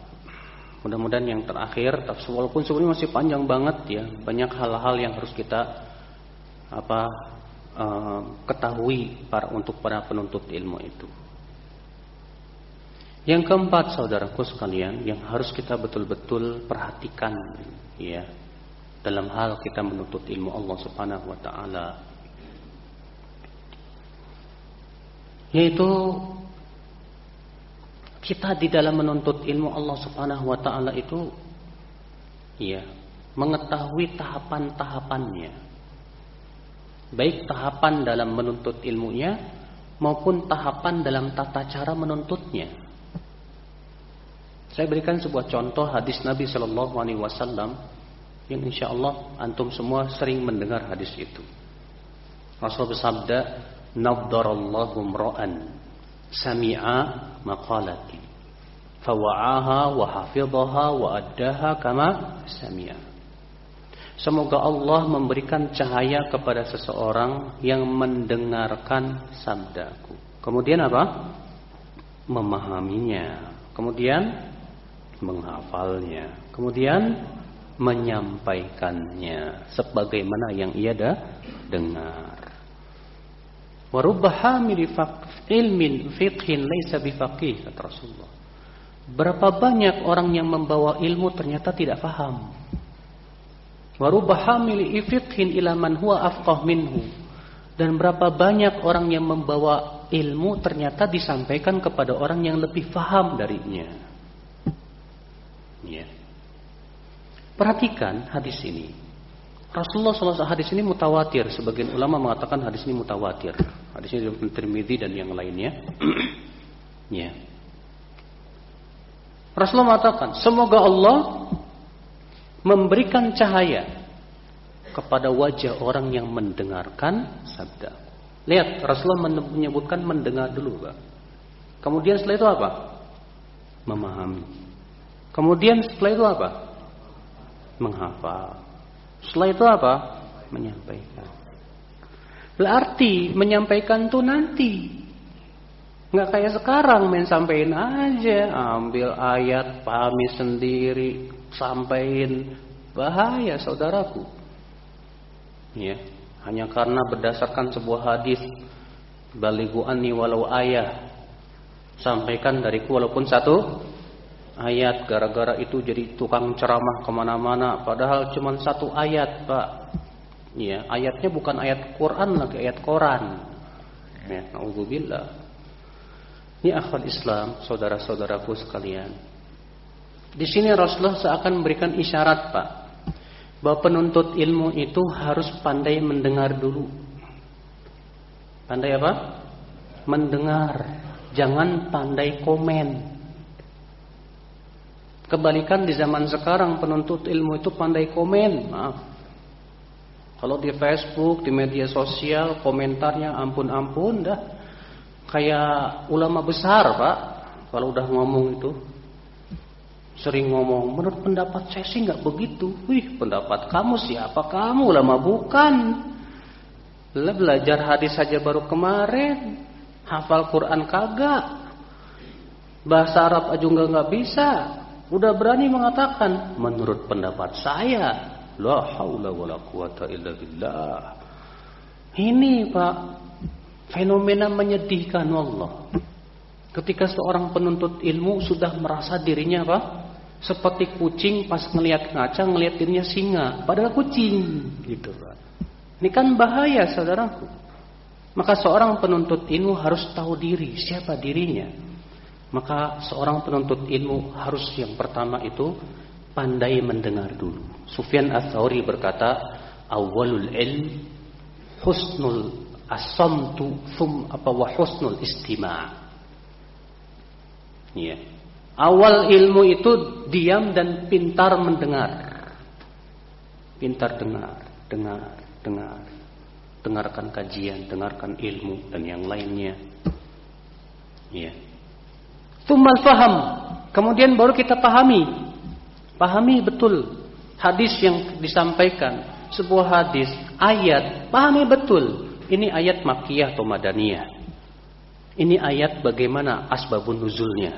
mudah-mudahan yang terakhir, walaupun sebenarnya masih panjang banget ya, banyak hal-hal yang harus kita apa uh, ketahui para untuk para penuntut ilmu itu. Yang keempat, saudaraku sekalian, yang harus kita betul-betul perhatikan ya dalam hal kita menuntut ilmu Allah Subhanahu wa taala yaitu kita di dalam menuntut ilmu Allah Subhanahu wa taala itu ya, mengetahui tahapan-tahapannya. Baik tahapan dalam menuntut ilmunya maupun tahapan dalam tata cara menuntutnya. Saya berikan sebuah contoh hadis Nabi Shallallahu alaihi wasallam yang insya Allah antum semua sering mendengar hadis itu. Rasul bersabda, "Naddarallahu mra'an sami'a maqalati fawa'aha wa hafidhaha wa addaha kama sami'a Semoga Allah memberikan cahaya kepada seseorang yang mendengarkan sabdaku. Kemudian apa? Memahaminya. Kemudian menghafalnya. Kemudian menyampaikannya sebagaimana yang ia dah dengar. Warubba hamili ilmin fiqhin laisa bifaqih kata Rasulullah. Berapa banyak orang yang membawa ilmu ternyata tidak faham. Dan berapa banyak orang yang membawa ilmu ternyata disampaikan kepada orang yang lebih faham darinya. Ya. Perhatikan hadis ini. Rasulullah SAW hadis ini mutawatir. Sebagian ulama mengatakan hadis ini mutawatir. Hadis ini dari Tirmidzi dan yang lainnya. ya. Rasulullah mengatakan, semoga Allah memberikan cahaya kepada wajah orang yang mendengarkan sabda. Lihat, Rasulullah menyebutkan mendengar dulu, Pak. Kemudian setelah itu apa? Memahami. Kemudian setelah itu apa? Menghafal. Setelah itu apa? Menyampaikan. Berarti menyampaikan itu nanti. Nggak kayak sekarang main sampein aja, ambil ayat, pahami sendiri, sampein bahaya saudaraku. Ya, hanya karena berdasarkan sebuah hadis baligu anni walau ayah. Sampaikan dariku walaupun satu ayat gara-gara itu jadi tukang ceramah ke mana-mana padahal cuma satu ayat pak. Ya ayatnya bukan ayat Quran lagi ayat Quran ya naudzubillah. Ini akhwat Islam saudara-saudaraku sekalian di sini Rasulullah seakan memberikan isyarat pak bahwa penuntut ilmu itu harus pandai mendengar dulu pandai apa mendengar jangan pandai komen Kebalikan di zaman sekarang penuntut ilmu itu pandai komen. Maaf. Kalau di Facebook, di media sosial, komentarnya ampun-ampun dah. Kayak ulama besar, Pak. Kalau udah ngomong itu. Sering ngomong, menurut pendapat saya sih nggak begitu. Wih, pendapat kamu siapa kamu? Ulama bukan. Lah belajar hadis saja baru kemarin. Hafal Quran kagak. Bahasa Arab aja nggak bisa udah berani mengatakan menurut pendapat saya la haula wala quwata illa billah ini Pak fenomena menyedihkan Allah ketika seorang penuntut ilmu sudah merasa dirinya apa seperti kucing pas ngelihat ngaca ngelihat dirinya singa padahal kucing gitu ini kan bahaya saudaraku Maka seorang penuntut ilmu harus tahu diri, siapa dirinya. Maka seorang penuntut ilmu harus yang pertama itu pandai mendengar dulu. Sufyan Ats-Tsauri berkata, "Awwalul ilm husnul asamtu thum apa wa husnul istima'." Ya. Awal ilmu itu diam dan pintar mendengar. Pintar dengar, dengar, dengar. Dengarkan kajian, dengarkan ilmu dan yang lainnya. Ya. Tumal faham. Kemudian baru kita pahami. Pahami betul hadis yang disampaikan. Sebuah hadis, ayat, pahami betul. Ini ayat makiyah atau madaniyah. Ini ayat bagaimana asbabun nuzulnya.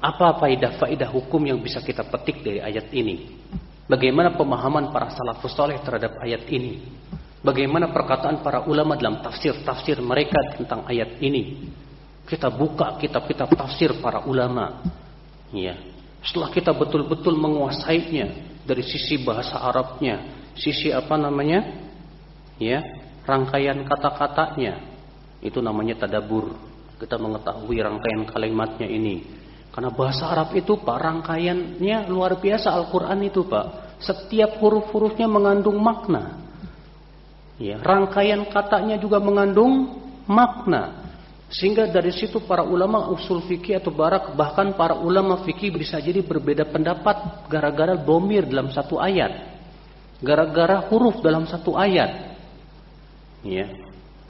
Apa faidah-faidah hukum yang bisa kita petik dari ayat ini? Bagaimana pemahaman para salafus soleh terhadap ayat ini? Bagaimana perkataan para ulama dalam tafsir-tafsir mereka tentang ayat ini? Kita buka kitab-kitab tafsir para ulama. Ya. Setelah kita betul-betul menguasainya dari sisi bahasa Arabnya, sisi apa namanya? Ya, rangkaian kata-katanya. Itu namanya tadabur. Kita mengetahui rangkaian kalimatnya ini. Karena bahasa Arab itu Pak rangkaiannya luar biasa Al-Qur'an itu Pak. Setiap huruf-hurufnya mengandung makna. Ya, rangkaian katanya juga mengandung makna. Sehingga dari situ para ulama usul fikih atau barak bahkan para ulama fikih bisa jadi berbeda pendapat gara-gara domir dalam satu ayat. Gara-gara huruf dalam satu ayat. Ya.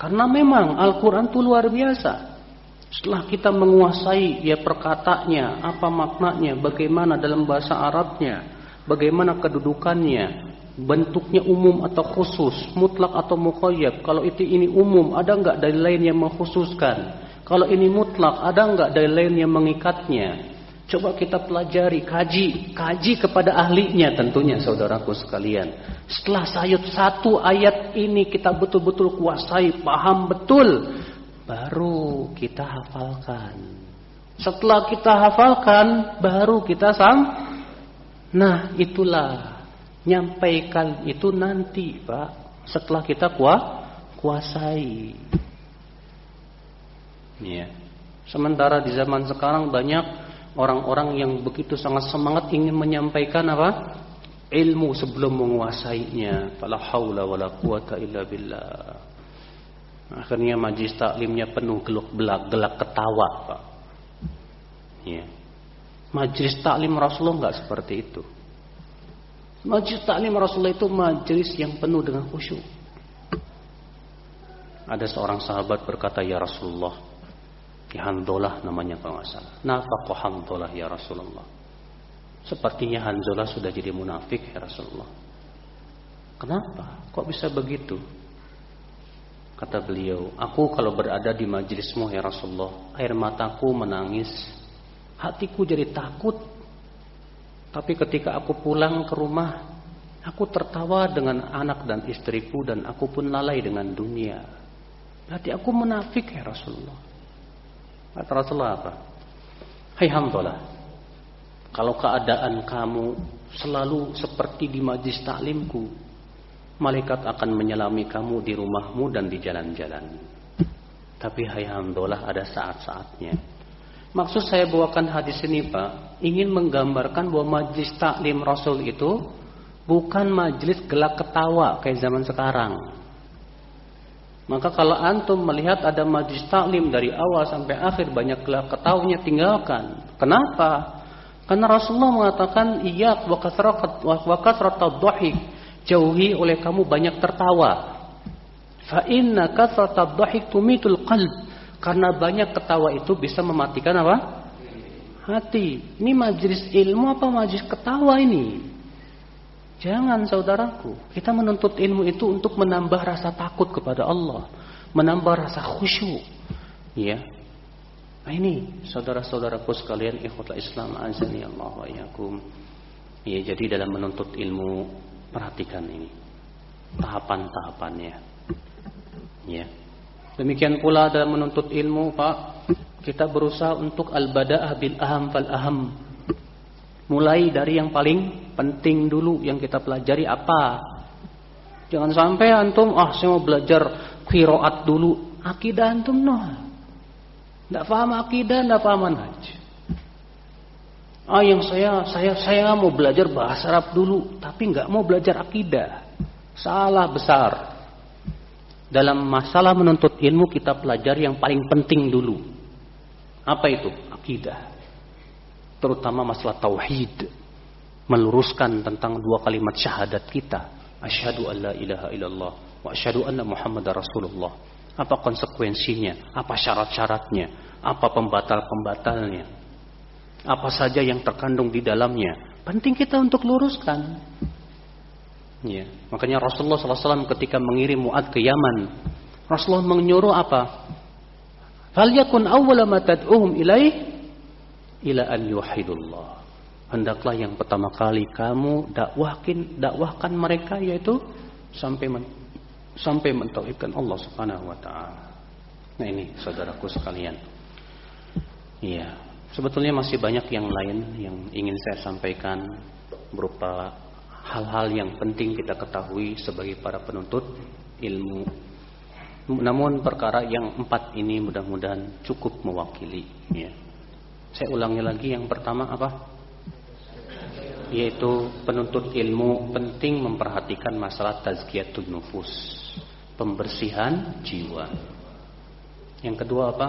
Karena memang Al-Quran itu luar biasa. Setelah kita menguasai ya perkataannya, apa maknanya, bagaimana dalam bahasa Arabnya, bagaimana kedudukannya, bentuknya umum atau khusus, mutlak atau mukhayyab. Kalau itu ini umum, ada enggak dari lain yang mengkhususkan? Kalau ini mutlak, ada enggak dari lain yang mengikatnya? Coba kita pelajari, kaji, kaji kepada ahlinya tentunya saudaraku sekalian. Setelah sayut satu ayat ini kita betul-betul kuasai, paham betul, baru kita hafalkan. Setelah kita hafalkan, baru kita sam. Nah, itulah Nyampaikan itu nanti, Pak. Setelah kita kuah, kuasai. Ya. Sementara di zaman sekarang banyak orang-orang yang begitu sangat semangat ingin menyampaikan apa? Ilmu sebelum menguasainya. Fala haula wala quwata illa billah. Akhirnya majlis taklimnya penuh gelak gelak gelak ketawa, Pak. Ya. Majlis taklim Rasulullah enggak seperti itu. Majlis taklim Rasulullah itu majlis yang penuh dengan khusyuk. Ada seorang sahabat berkata, Ya Rasulullah, Handolah namanya kalau nggak salah. Nafaqo Handolah ya Rasulullah. Sepertinya Handolah sudah jadi munafik ya Rasulullah. Kenapa? Kok bisa begitu? Kata beliau, aku kalau berada di majlismu ya Rasulullah, air mataku menangis, hatiku jadi takut tapi ketika aku pulang ke rumah, aku tertawa dengan anak dan istriku dan aku pun lalai dengan dunia. Berarti aku munafik ya Rasulullah. Kata Rasulullah apa? Hai hamdalah. Kalau keadaan kamu selalu seperti di majlis taklimku, malaikat akan menyelami kamu di rumahmu dan di jalan-jalan. Tapi hai hamdalah ada saat-saatnya Maksud saya bawakan hadis ini Pak, ingin menggambarkan bahwa majlis taklim Rasul itu bukan majlis gelak ketawa kayak zaman sekarang. Maka kalau antum melihat ada majlis taklim dari awal sampai akhir banyak gelak ketawanya tinggalkan. Kenapa? Karena Rasulullah mengatakan iya wa kasrat dhahik. Jauhi oleh kamu banyak tertawa. Fa inna kasrat dhahik tumitul qalb. Karena banyak ketawa itu bisa mematikan apa? Hati. Ini majlis ilmu apa majlis ketawa ini? Jangan saudaraku. Kita menuntut ilmu itu untuk menambah rasa takut kepada Allah. Menambah rasa khusyuk. Ya. Nah ini saudara-saudaraku sekalian ikhwatul Islam azani Allah wa. Ya, jadi dalam menuntut ilmu perhatikan ini. Tahapan-tahapannya. Ya. Demikian pula dalam menuntut ilmu, Pak, kita berusaha untuk al-bada'ah bil aham fal aham. Mulai dari yang paling penting dulu yang kita pelajari apa. Jangan sampai antum, ah saya mau belajar Kiroat dulu, akidah antum nol. Tidak paham akidah, tidak paham manhaj. Ah yang saya saya saya mau belajar bahasa Arab dulu, tapi nggak mau belajar akidah. Salah besar. Dalam masalah menuntut ilmu kita pelajari yang paling penting dulu. Apa itu? Akidah. Terutama masalah tauhid. Meluruskan tentang dua kalimat syahadat kita. Asyhadu an la ilaha illallah wa asyhadu anna Muhammadar Rasulullah. Apa konsekuensinya? Apa syarat-syaratnya? Apa pembatal-pembatalnya? Apa saja yang terkandung di dalamnya? Penting kita untuk luruskan. Ya. Makanya Rasulullah SAW ketika mengirim Mu'ad ke Yaman, Rasulullah menyuruh apa? Falyakun awwala ma tad'uhum ilaih ila an yuhidullah. Hendaklah yang pertama kali kamu dakwahkin dakwahkan mereka yaitu sampai men, sampai mentauhidkan Allah Subhanahu wa taala. Nah ini saudaraku sekalian. Iya, sebetulnya masih banyak yang lain yang ingin saya sampaikan berupa hal-hal yang penting kita ketahui sebagai para penuntut ilmu. Namun perkara yang empat ini mudah-mudahan cukup mewakili. Ya. Saya ulangi lagi yang pertama apa? Yaitu penuntut ilmu penting memperhatikan masalah tazkiyatun nufus, pembersihan jiwa. Yang kedua apa?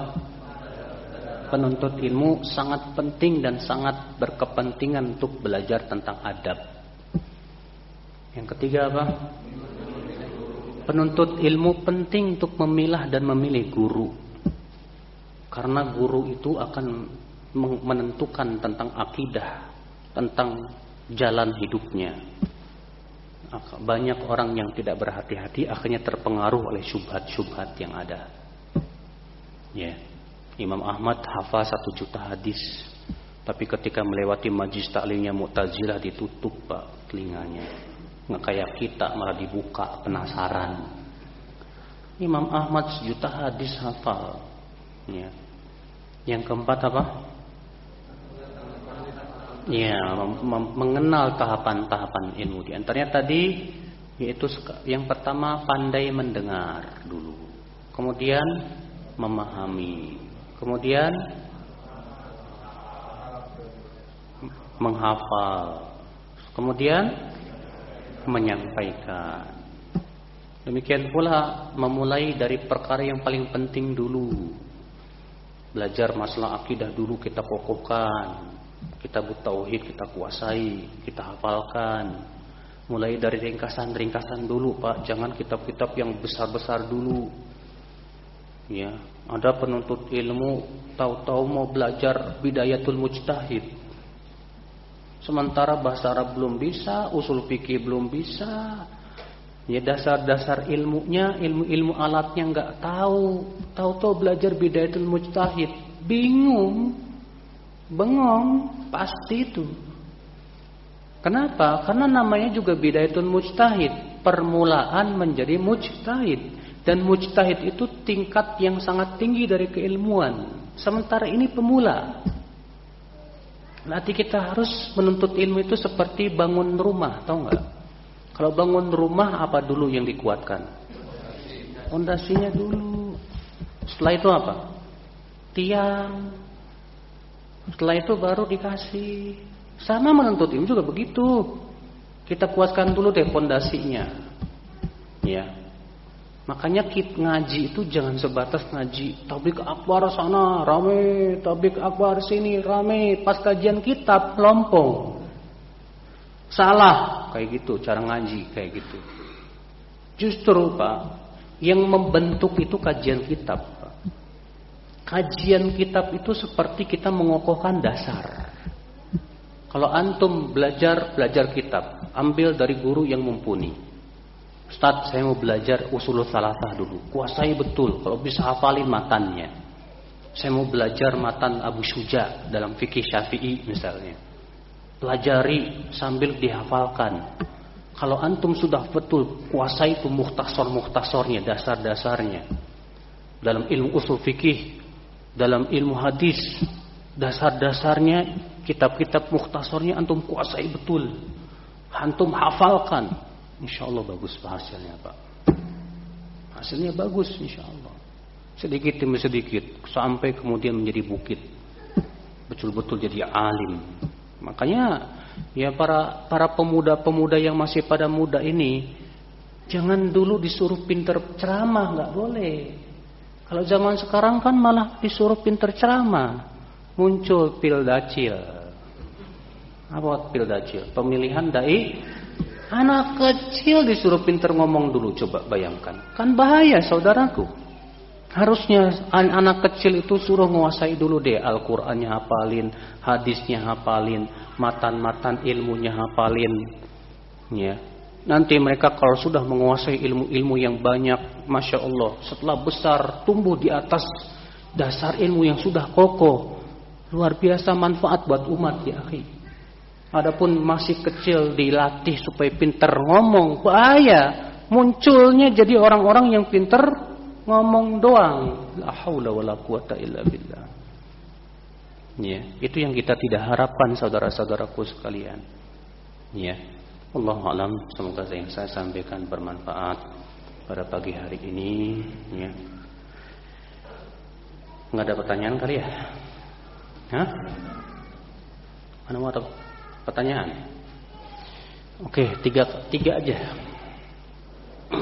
Penuntut ilmu sangat penting dan sangat berkepentingan untuk belajar tentang adab yang ketiga apa? Penuntut ilmu penting untuk memilah dan memilih guru. Karena guru itu akan menentukan tentang akidah, tentang jalan hidupnya. Banyak orang yang tidak berhati-hati akhirnya terpengaruh oleh syubhat-syubhat yang ada. Ya. Imam Ahmad hafal satu juta hadis. Tapi ketika melewati majlis taklimnya Mu'tazilah ditutup pak telinganya. Nggak kayak kita malah dibuka penasaran. Imam Ahmad sejuta hadis hafal. Ya. Yang keempat apa? Ya mengenal tahapan-tahapan ilmu. Di antaranya tadi yaitu yang pertama pandai mendengar dulu. Kemudian memahami kemudian menghafal kemudian menyampaikan. Demikian pula memulai dari perkara yang paling penting dulu. Belajar masalah akidah dulu kita kokohkan. Kita tauhid kita kuasai, kita hafalkan. Mulai dari ringkasan-ringkasan dulu, Pak. Jangan kitab-kitab yang besar-besar dulu. Ya, ada penuntut ilmu tahu-tahu mau belajar bidayatul mujtahid Sementara bahasa Arab belum bisa, usul fikih belum bisa. Ya dasar-dasar ilmunya, ilmu-ilmu alatnya nggak tahu. Tahu-tahu belajar bidayatul mujtahid. Bingung. Bengong. Pasti itu. Kenapa? Karena namanya juga bidayatul mujtahid. Permulaan menjadi mujtahid. Dan mujtahid itu tingkat yang sangat tinggi dari keilmuan. Sementara ini pemula. Nanti kita harus menuntut ilmu itu seperti bangun rumah, tahu nggak? Kalau bangun rumah apa dulu yang dikuatkan? Fondasinya dulu. Setelah itu apa? Tiang. Setelah itu baru dikasih. Sama menuntut ilmu juga begitu. Kita kuatkan dulu deh fondasinya. Ya. Makanya kit ngaji itu jangan sebatas ngaji tablik akbar sana rame, tablik akbar sini rame, pas kajian kitab lompong. Salah kayak gitu cara ngaji kayak gitu. Justru Pak, yang membentuk itu kajian kitab. Pak. Kajian kitab itu seperti kita mengokohkan dasar. Kalau antum belajar belajar kitab, ambil dari guru yang mumpuni. Ustaz saya mau belajar usul salasah dulu. Kuasai betul. Kalau bisa hafalin matannya. Saya mau belajar matan Abu Syuja Dalam fikih syafi'i misalnya. Pelajari sambil dihafalkan. Kalau antum sudah betul Kuasai itu muhtasor-muhtasornya Dasar-dasarnya. Dalam ilmu usul fikih Dalam ilmu hadis Dasar-dasarnya Kitab-kitab muhtasornya antum kuasai betul. Antum hafalkan Insya Allah bagus hasilnya Pak. Hasilnya bagus insya Allah. Sedikit demi sedikit sampai kemudian menjadi bukit. Betul-betul jadi alim. Makanya ya para para pemuda-pemuda yang masih pada muda ini jangan dulu disuruh pinter ceramah nggak boleh. Kalau zaman sekarang kan malah disuruh pinter ceramah. Muncul pil dacil. Apa pil dacil? Pemilihan dai Anak kecil disuruh pinter ngomong dulu, coba bayangkan. Kan bahaya saudaraku. Harusnya anak kecil itu suruh menguasai dulu deh Al-Qur'annya hafalin, hadisnya hafalin, matan-matan ilmunya hafalin. Ya. Nanti mereka kalau sudah menguasai ilmu-ilmu yang banyak, Masya Allah, setelah besar, tumbuh di atas dasar ilmu yang sudah kokoh. Luar biasa manfaat buat umat ya akhi. Adapun masih kecil dilatih supaya pinter ngomong, bahaya. Munculnya jadi orang-orang yang pinter ngomong doang. La. Ya, itu yang kita tidak harapkan saudara-saudaraku sekalian. Ya. Allah alam semoga yang saya sampaikan bermanfaat pada pagi hari ini ya. Enggak ada pertanyaan kali ya? Hah? Mana mau Pertanyaan? Oke, tiga, tiga aja.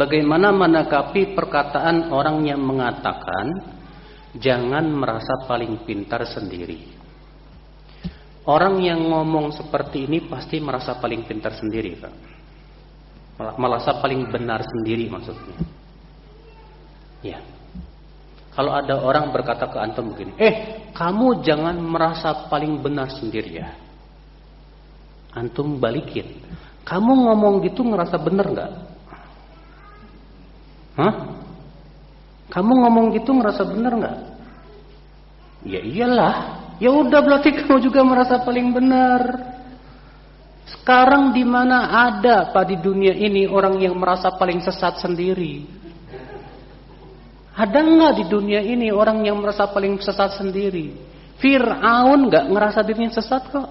Bagaimana menanggapi perkataan orang yang mengatakan jangan merasa paling pintar sendiri? Orang yang ngomong seperti ini pasti merasa paling pintar sendiri, Pak. Merasa paling benar sendiri maksudnya. Ya. Kalau ada orang berkata ke antum begini, eh kamu jangan merasa paling benar sendiri ya. Antum balikin. Kamu ngomong gitu ngerasa benar nggak? Hah? Kamu ngomong gitu ngerasa benar nggak? Ya iyalah. Ya udah berarti kamu juga merasa paling benar. Sekarang di mana ada pak di dunia ini orang yang merasa paling sesat sendiri? Ada nggak di dunia ini orang yang merasa paling sesat sendiri? Fir'aun nggak ngerasa dirinya sesat kok.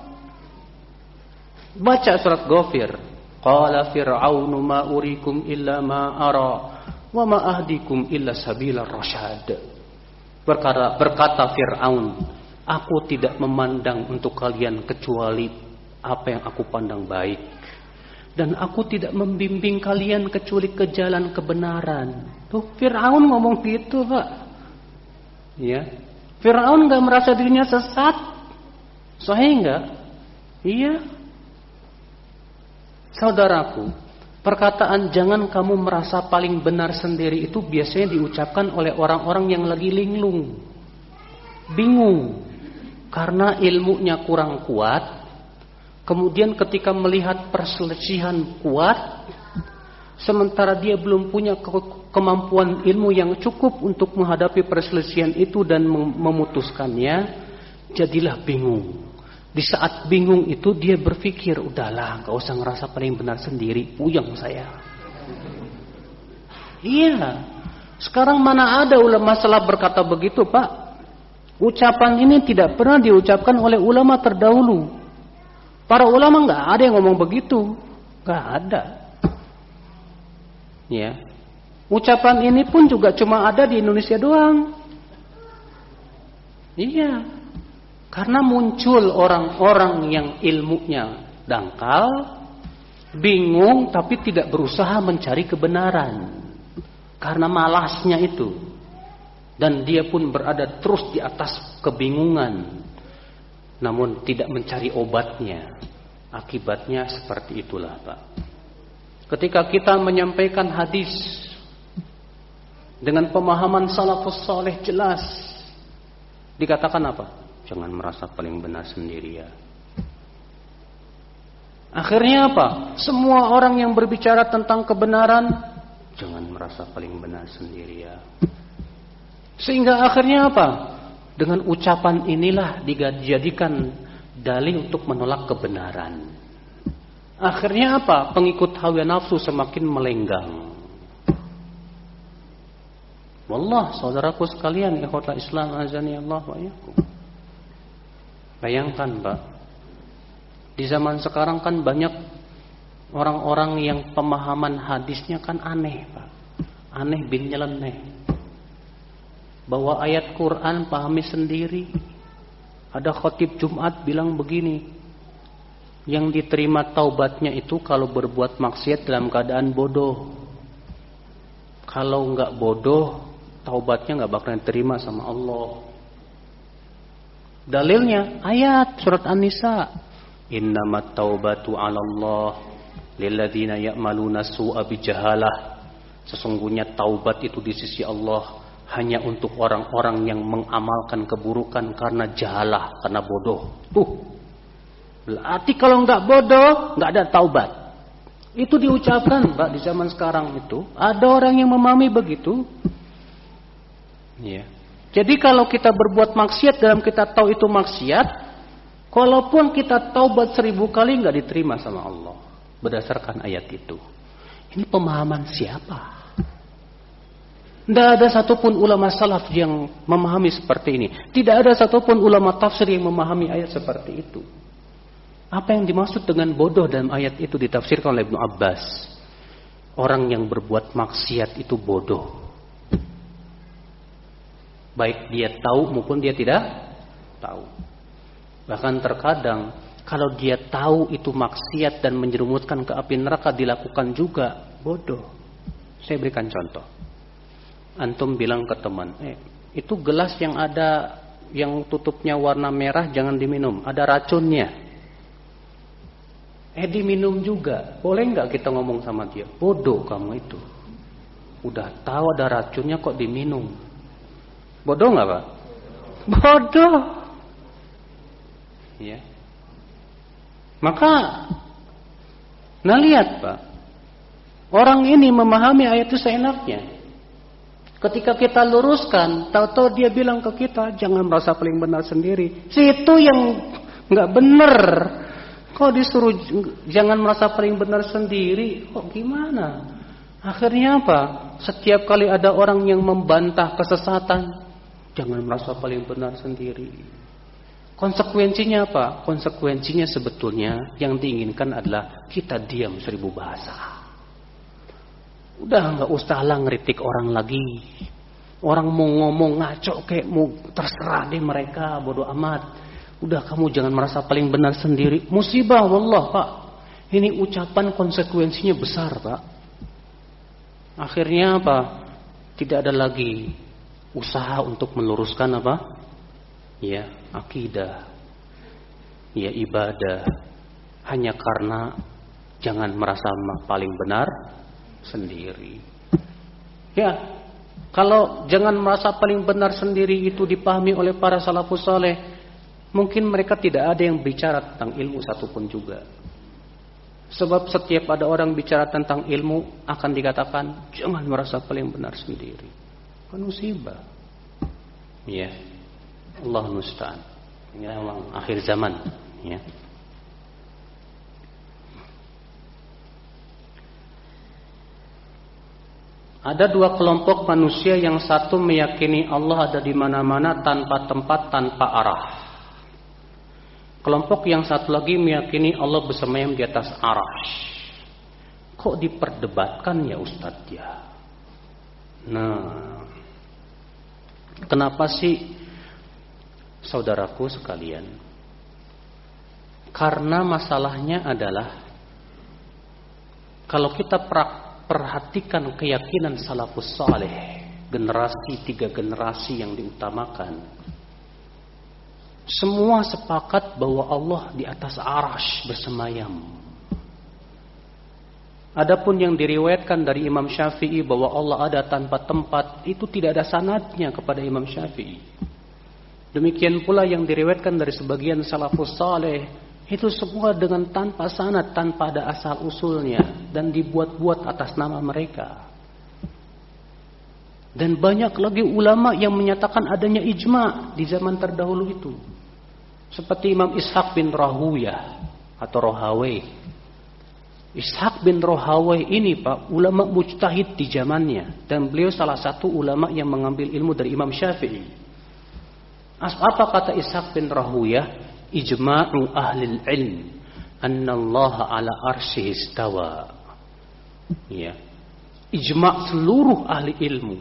Baca surat Ghafir. Qala Fir'aunu ma urikum illa ma ara wa ma ahdikum illa sabila rasyad. Berkata, berkata Fir'aun, aku tidak memandang untuk kalian kecuali apa yang aku pandang baik dan aku tidak membimbing kalian kecuali ke jalan kebenaran. Tuh Fir'aun ngomong gitu pak. Ya. Fir'aun nggak merasa dirinya sesat. Sahih? Iya. Saudaraku, perkataan jangan kamu merasa paling benar sendiri itu biasanya diucapkan oleh orang-orang yang lagi linglung. Bingung. Karena ilmunya kurang kuat, Kemudian ketika melihat perselisihan kuat, sementara dia belum punya kemampuan ilmu yang cukup untuk menghadapi perselisihan itu dan memutuskannya, jadilah bingung. Di saat bingung itu dia berpikir, udahlah, gak usah ngerasa paling benar sendiri, puyeng saya. Iya, sekarang mana ada ulama salah berkata begitu, Pak? Ucapan ini tidak pernah diucapkan oleh ulama terdahulu. Para ulama nggak ada yang ngomong begitu, nggak ada. Ya, ucapan ini pun juga cuma ada di Indonesia doang. Iya, karena muncul orang-orang yang ilmunya dangkal, bingung tapi tidak berusaha mencari kebenaran. Karena malasnya itu. Dan dia pun berada terus di atas kebingungan namun tidak mencari obatnya. Akibatnya seperti itulah, Pak. Ketika kita menyampaikan hadis dengan pemahaman salafus saleh jelas, dikatakan apa? Jangan merasa paling benar sendiri ya. Akhirnya apa? Semua orang yang berbicara tentang kebenaran jangan merasa paling benar sendiri ya. Sehingga akhirnya apa? Dengan ucapan inilah dijadikan dalih untuk menolak kebenaran. Akhirnya apa? Pengikut hawa nafsu semakin melenggang. Wallah, saudaraku sekalian, ikhwatul Islam azani Allah wa Bayangkan, Pak. Di zaman sekarang kan banyak Orang-orang yang pemahaman hadisnya kan aneh, Pak. Aneh bin nyeleneh. Bawa ayat Quran pahami sendiri. Ada khotib Jumat bilang begini. Yang diterima taubatnya itu kalau berbuat maksiat dalam keadaan bodoh. Kalau nggak bodoh, taubatnya nggak bakal diterima sama Allah. Dalilnya ayat surat An-Nisa. Innamat taubatu 'ala Allah lilladzina ya'maluna su'a bijahalah sesungguhnya taubat itu di sisi Allah hanya untuk orang-orang yang mengamalkan keburukan karena jahalah karena bodoh. Tuh. Berarti kalau nggak bodoh nggak ada taubat. Itu diucapkan Pak di zaman sekarang itu. Ada orang yang memahami begitu. Ya jadi kalau kita berbuat maksiat dalam kita tahu itu maksiat kalaupun kita taubat seribu kali nggak diterima sama Allah berdasarkan ayat itu. Ini pemahaman siapa? Tidak ada satupun ulama salaf yang memahami seperti ini. Tidak ada satupun ulama tafsir yang memahami ayat seperti itu. Apa yang dimaksud dengan bodoh dalam ayat itu ditafsirkan oleh Ibnu Abbas. Orang yang berbuat maksiat itu bodoh. Baik dia tahu maupun dia tidak tahu. Bahkan terkadang kalau dia tahu itu maksiat dan menjerumuskan ke api neraka dilakukan juga, bodoh. Saya berikan contoh. Antum bilang ke teman, eh, itu gelas yang ada yang tutupnya warna merah jangan diminum, ada racunnya. Eh diminum juga, boleh nggak kita ngomong sama dia? Bodoh kamu itu. Udah tahu ada racunnya kok diminum. Bodoh nggak pak? Bodoh. Ya. Maka, nah lihat Pak, orang ini memahami ayat itu seenaknya. Ketika kita luruskan, tahu-tahu dia bilang ke kita, jangan merasa paling benar sendiri. Situ yang nggak benar. Kok disuruh jangan merasa paling benar sendiri? Kok gimana? Akhirnya apa? Setiap kali ada orang yang membantah kesesatan, jangan merasa paling benar sendiri. Konsekuensinya apa? Konsekuensinya sebetulnya yang diinginkan adalah kita diam seribu bahasa. Udah nggak usah lah ngeritik orang lagi. Orang mau ngomong ngaco kayak mau terserah deh mereka bodoh amat. Udah kamu jangan merasa paling benar sendiri. Musibah wallah pak. Ini ucapan konsekuensinya besar pak. Akhirnya apa? Tidak ada lagi usaha untuk meluruskan apa? Ya, akidah, ya ibadah hanya karena jangan merasa paling benar sendiri. Ya, kalau jangan merasa paling benar sendiri itu dipahami oleh para salafus saleh, mungkin mereka tidak ada yang bicara tentang ilmu satupun juga. Sebab setiap ada orang bicara tentang ilmu akan dikatakan jangan merasa paling benar sendiri. Kan. Ya. Allah musta'an. Memang akhir zaman, ya. Ada dua kelompok manusia yang satu meyakini Allah ada di mana-mana tanpa tempat, tanpa arah. Kelompok yang satu lagi meyakini Allah bersemayam di atas arah. Kok diperdebatkan ya Ustadz ya? Nah, kenapa sih saudaraku sekalian. Karena masalahnya adalah kalau kita perhatikan keyakinan salafus saleh, generasi tiga generasi yang diutamakan, semua sepakat bahwa Allah di atas arash bersemayam. Adapun yang diriwayatkan dari Imam Syafi'i bahwa Allah ada tanpa tempat, itu tidak ada sanadnya kepada Imam Syafi'i. Demikian pula yang diriwayatkan dari sebagian salafus saleh itu semua dengan tanpa sanad, tanpa ada asal usulnya dan dibuat-buat atas nama mereka. Dan banyak lagi ulama yang menyatakan adanya ijma di zaman terdahulu itu. Seperti Imam Ishaq bin Rahuyah atau Rohawai. Ishaq bin Rohawai ini Pak, ulama mujtahid di zamannya dan beliau salah satu ulama yang mengambil ilmu dari Imam Syafi'i. Apa kata Ishaq bin Rahuyah? Ijma'u ahli ilm annallaha ala arsyihi istawa. Ya. Ijma' seluruh ahli ilmu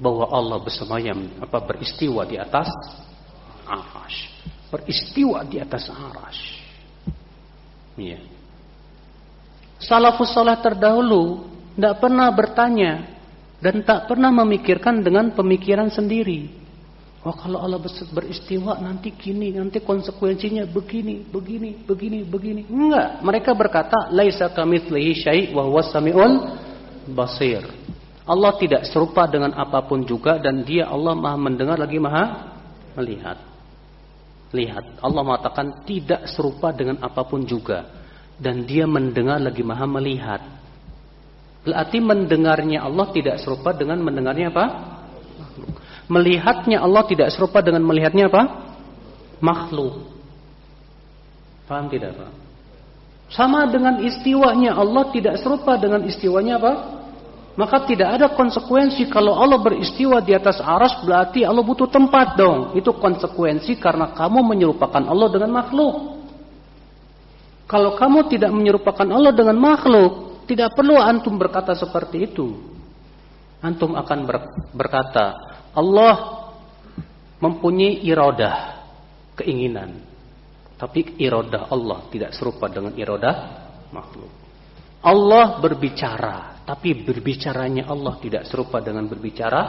bahwa Allah bersemayam apa beristiwa di atas arash. Beristiwa di atas arash. Ya. Salafus saleh terdahulu tidak pernah bertanya dan tak pernah memikirkan dengan pemikiran sendiri. Wah kalau Allah beristiwa nanti gini, nanti konsekuensinya begini, begini, begini, begini. Enggak, mereka berkata laisa kamitslihi syai' wa huwas samiul basir. Allah tidak serupa dengan apa pun juga dan Dia Allah Maha mendengar lagi Maha melihat. Lihat, Allah mengatakan tidak serupa dengan apa pun juga dan Dia mendengar lagi Maha melihat. Berarti mendengarnya Allah tidak serupa dengan mendengarnya apa? Melihatnya Allah tidak serupa dengan melihatnya apa? Makhluk. Paham tidak Pak? Sama dengan istiwanya Allah tidak serupa dengan istiwanya apa? Maka tidak ada konsekuensi kalau Allah beristiwa di atas aras berarti Allah butuh tempat dong. Itu konsekuensi karena kamu menyerupakan Allah dengan makhluk. Kalau kamu tidak menyerupakan Allah dengan makhluk, tidak perlu antum berkata seperti itu. Antum akan berkata, Allah mempunyai iradah, keinginan. Tapi iradah Allah tidak serupa dengan iradah makhluk. Allah berbicara, tapi berbicaranya Allah tidak serupa dengan berbicara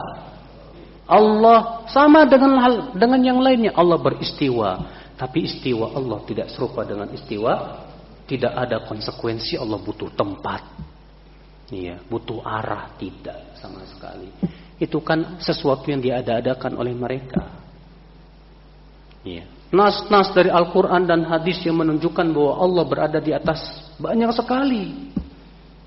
Allah sama dengan hal dengan yang lainnya Allah beristiwa, tapi istiwa Allah tidak serupa dengan istiwa. Tidak ada konsekuensi Allah butuh tempat. Iya, butuh arah tidak sama sekali itu kan sesuatu yang diada-adakan oleh mereka. Ya. Nas-nas dari Al-Quran dan hadis yang menunjukkan bahwa Allah berada di atas banyak sekali.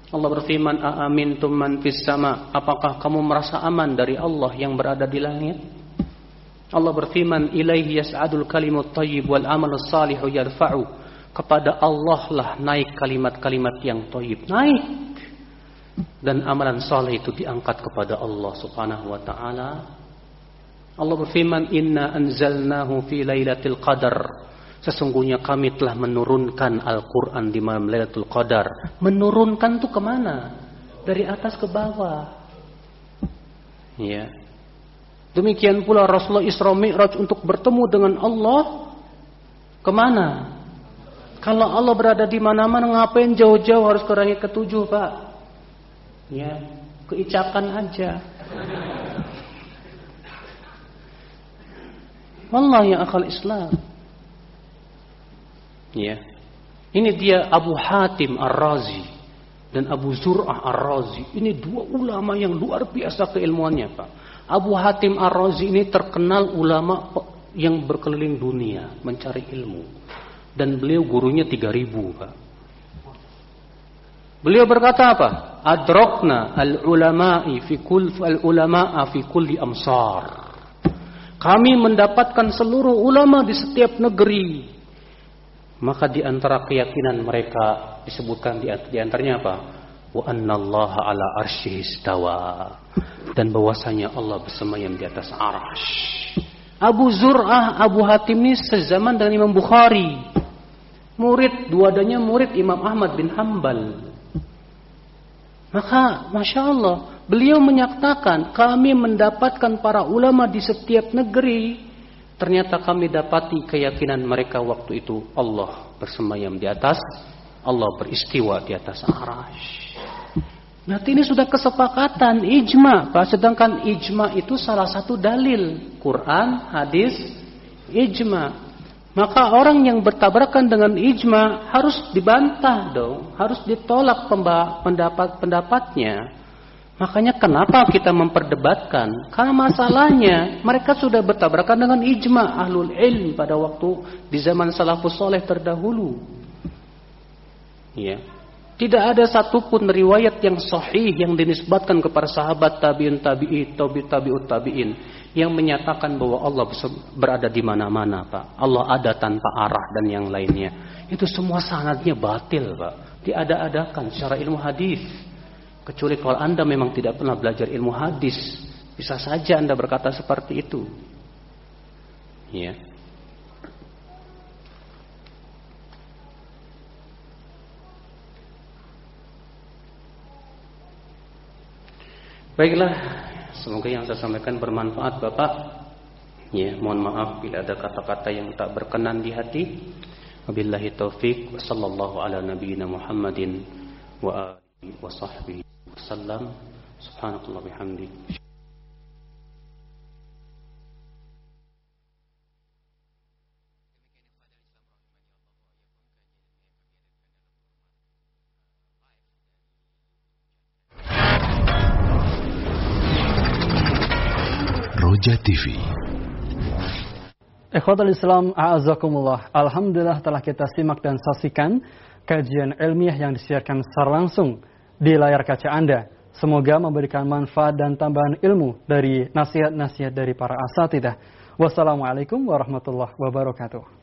Allah berfirman, "Aamintum man fis sama?" Apakah kamu merasa aman dari Allah yang berada di langit? Allah berfirman, "Ilaihi yas'adul kalimut thayyib wal amalus salihu yarfa'u." Kepada Allah lah naik kalimat-kalimat yang thayyib. Naik dan amalan soleh itu diangkat kepada Allah Subhanahu wa taala. Allah berfirman, "Inna anzalnahu fi lailatul qadar." Sesungguhnya kami telah menurunkan Al-Quran di malam Lailatul Qadar. Menurunkan itu ke mana? Dari atas ke bawah. Ya. Demikian pula Rasulullah Isra Mi'raj untuk bertemu dengan Allah. Ke mana? Kalau Allah berada di mana-mana, ngapain jauh-jauh harus ke langit ketujuh, Pak? Ya keicakan aja. Wallah yang akal Islam. Ya. Ini dia Abu Hatim Ar-Razi dan Abu Zur'ah Ar-Razi. Ini dua ulama yang luar biasa keilmuannya Pak. Abu Hatim Ar-Razi ini terkenal ulama yang berkeliling dunia mencari ilmu. Dan beliau gurunya 3000 Pak Beliau berkata apa? Adrokna al-ulama'i fi kull al-ulama'a fi kulli amsar. Kami mendapatkan seluruh ulama di setiap negeri. Maka di antara keyakinan mereka disebutkan di, antaranya apa? Wa annallaha ala arsyihi istawa. Dan bahwasanya Allah bersemayam di atas arash. Abu Zur'ah, Abu Hatim ini sezaman dengan Imam Bukhari. Murid, dua-duanya murid Imam Ahmad bin Hambal. Maka Masya Allah Beliau menyatakan kami mendapatkan para ulama di setiap negeri. Ternyata kami dapati keyakinan mereka waktu itu Allah bersemayam di atas Allah beristiwa di atas arash Berarti ini sudah kesepakatan ijma. Pak. Sedangkan ijma itu salah satu dalil. Quran, hadis, ijma maka orang yang bertabrakan dengan ijma harus dibantah dong, harus ditolak pendapat-pendapatnya. Makanya kenapa kita memperdebatkan? Karena masalahnya mereka sudah bertabrakan dengan ijma ahlul ilm pada waktu di zaman salafus soleh terdahulu. Ya. Tidak ada satupun riwayat yang sahih yang dinisbatkan kepada sahabat tabi'in tabi'i tabi tabi'ut tabi'in yang menyatakan bahwa Allah berada di mana-mana, Pak. Allah ada tanpa arah dan yang lainnya. Itu semua sangatnya batil, Pak. Diada-adakan secara ilmu hadis. Kecuali kalau Anda memang tidak pernah belajar ilmu hadis, bisa saja Anda berkata seperti itu. Ya. Baiklah, semoga yang saya sampaikan bermanfaat Bapak. Ya, mohon maaf bila ada kata-kata yang tak berkenan di hati. Wabillahi taufik wa sallallahu ala nabiyyina Muhammadin wa alihi wa sahbihi wasallam. Subhanakallah bihamdik. Roja TV. Ikhwatul Islam, a'azakumullah. Alhamdulillah telah kita simak dan saksikan kajian ilmiah yang disiarkan secara langsung di layar kaca Anda. Semoga memberikan manfaat dan tambahan ilmu dari nasihat-nasihat dari para asatidah. Wassalamualaikum warahmatullahi wabarakatuh.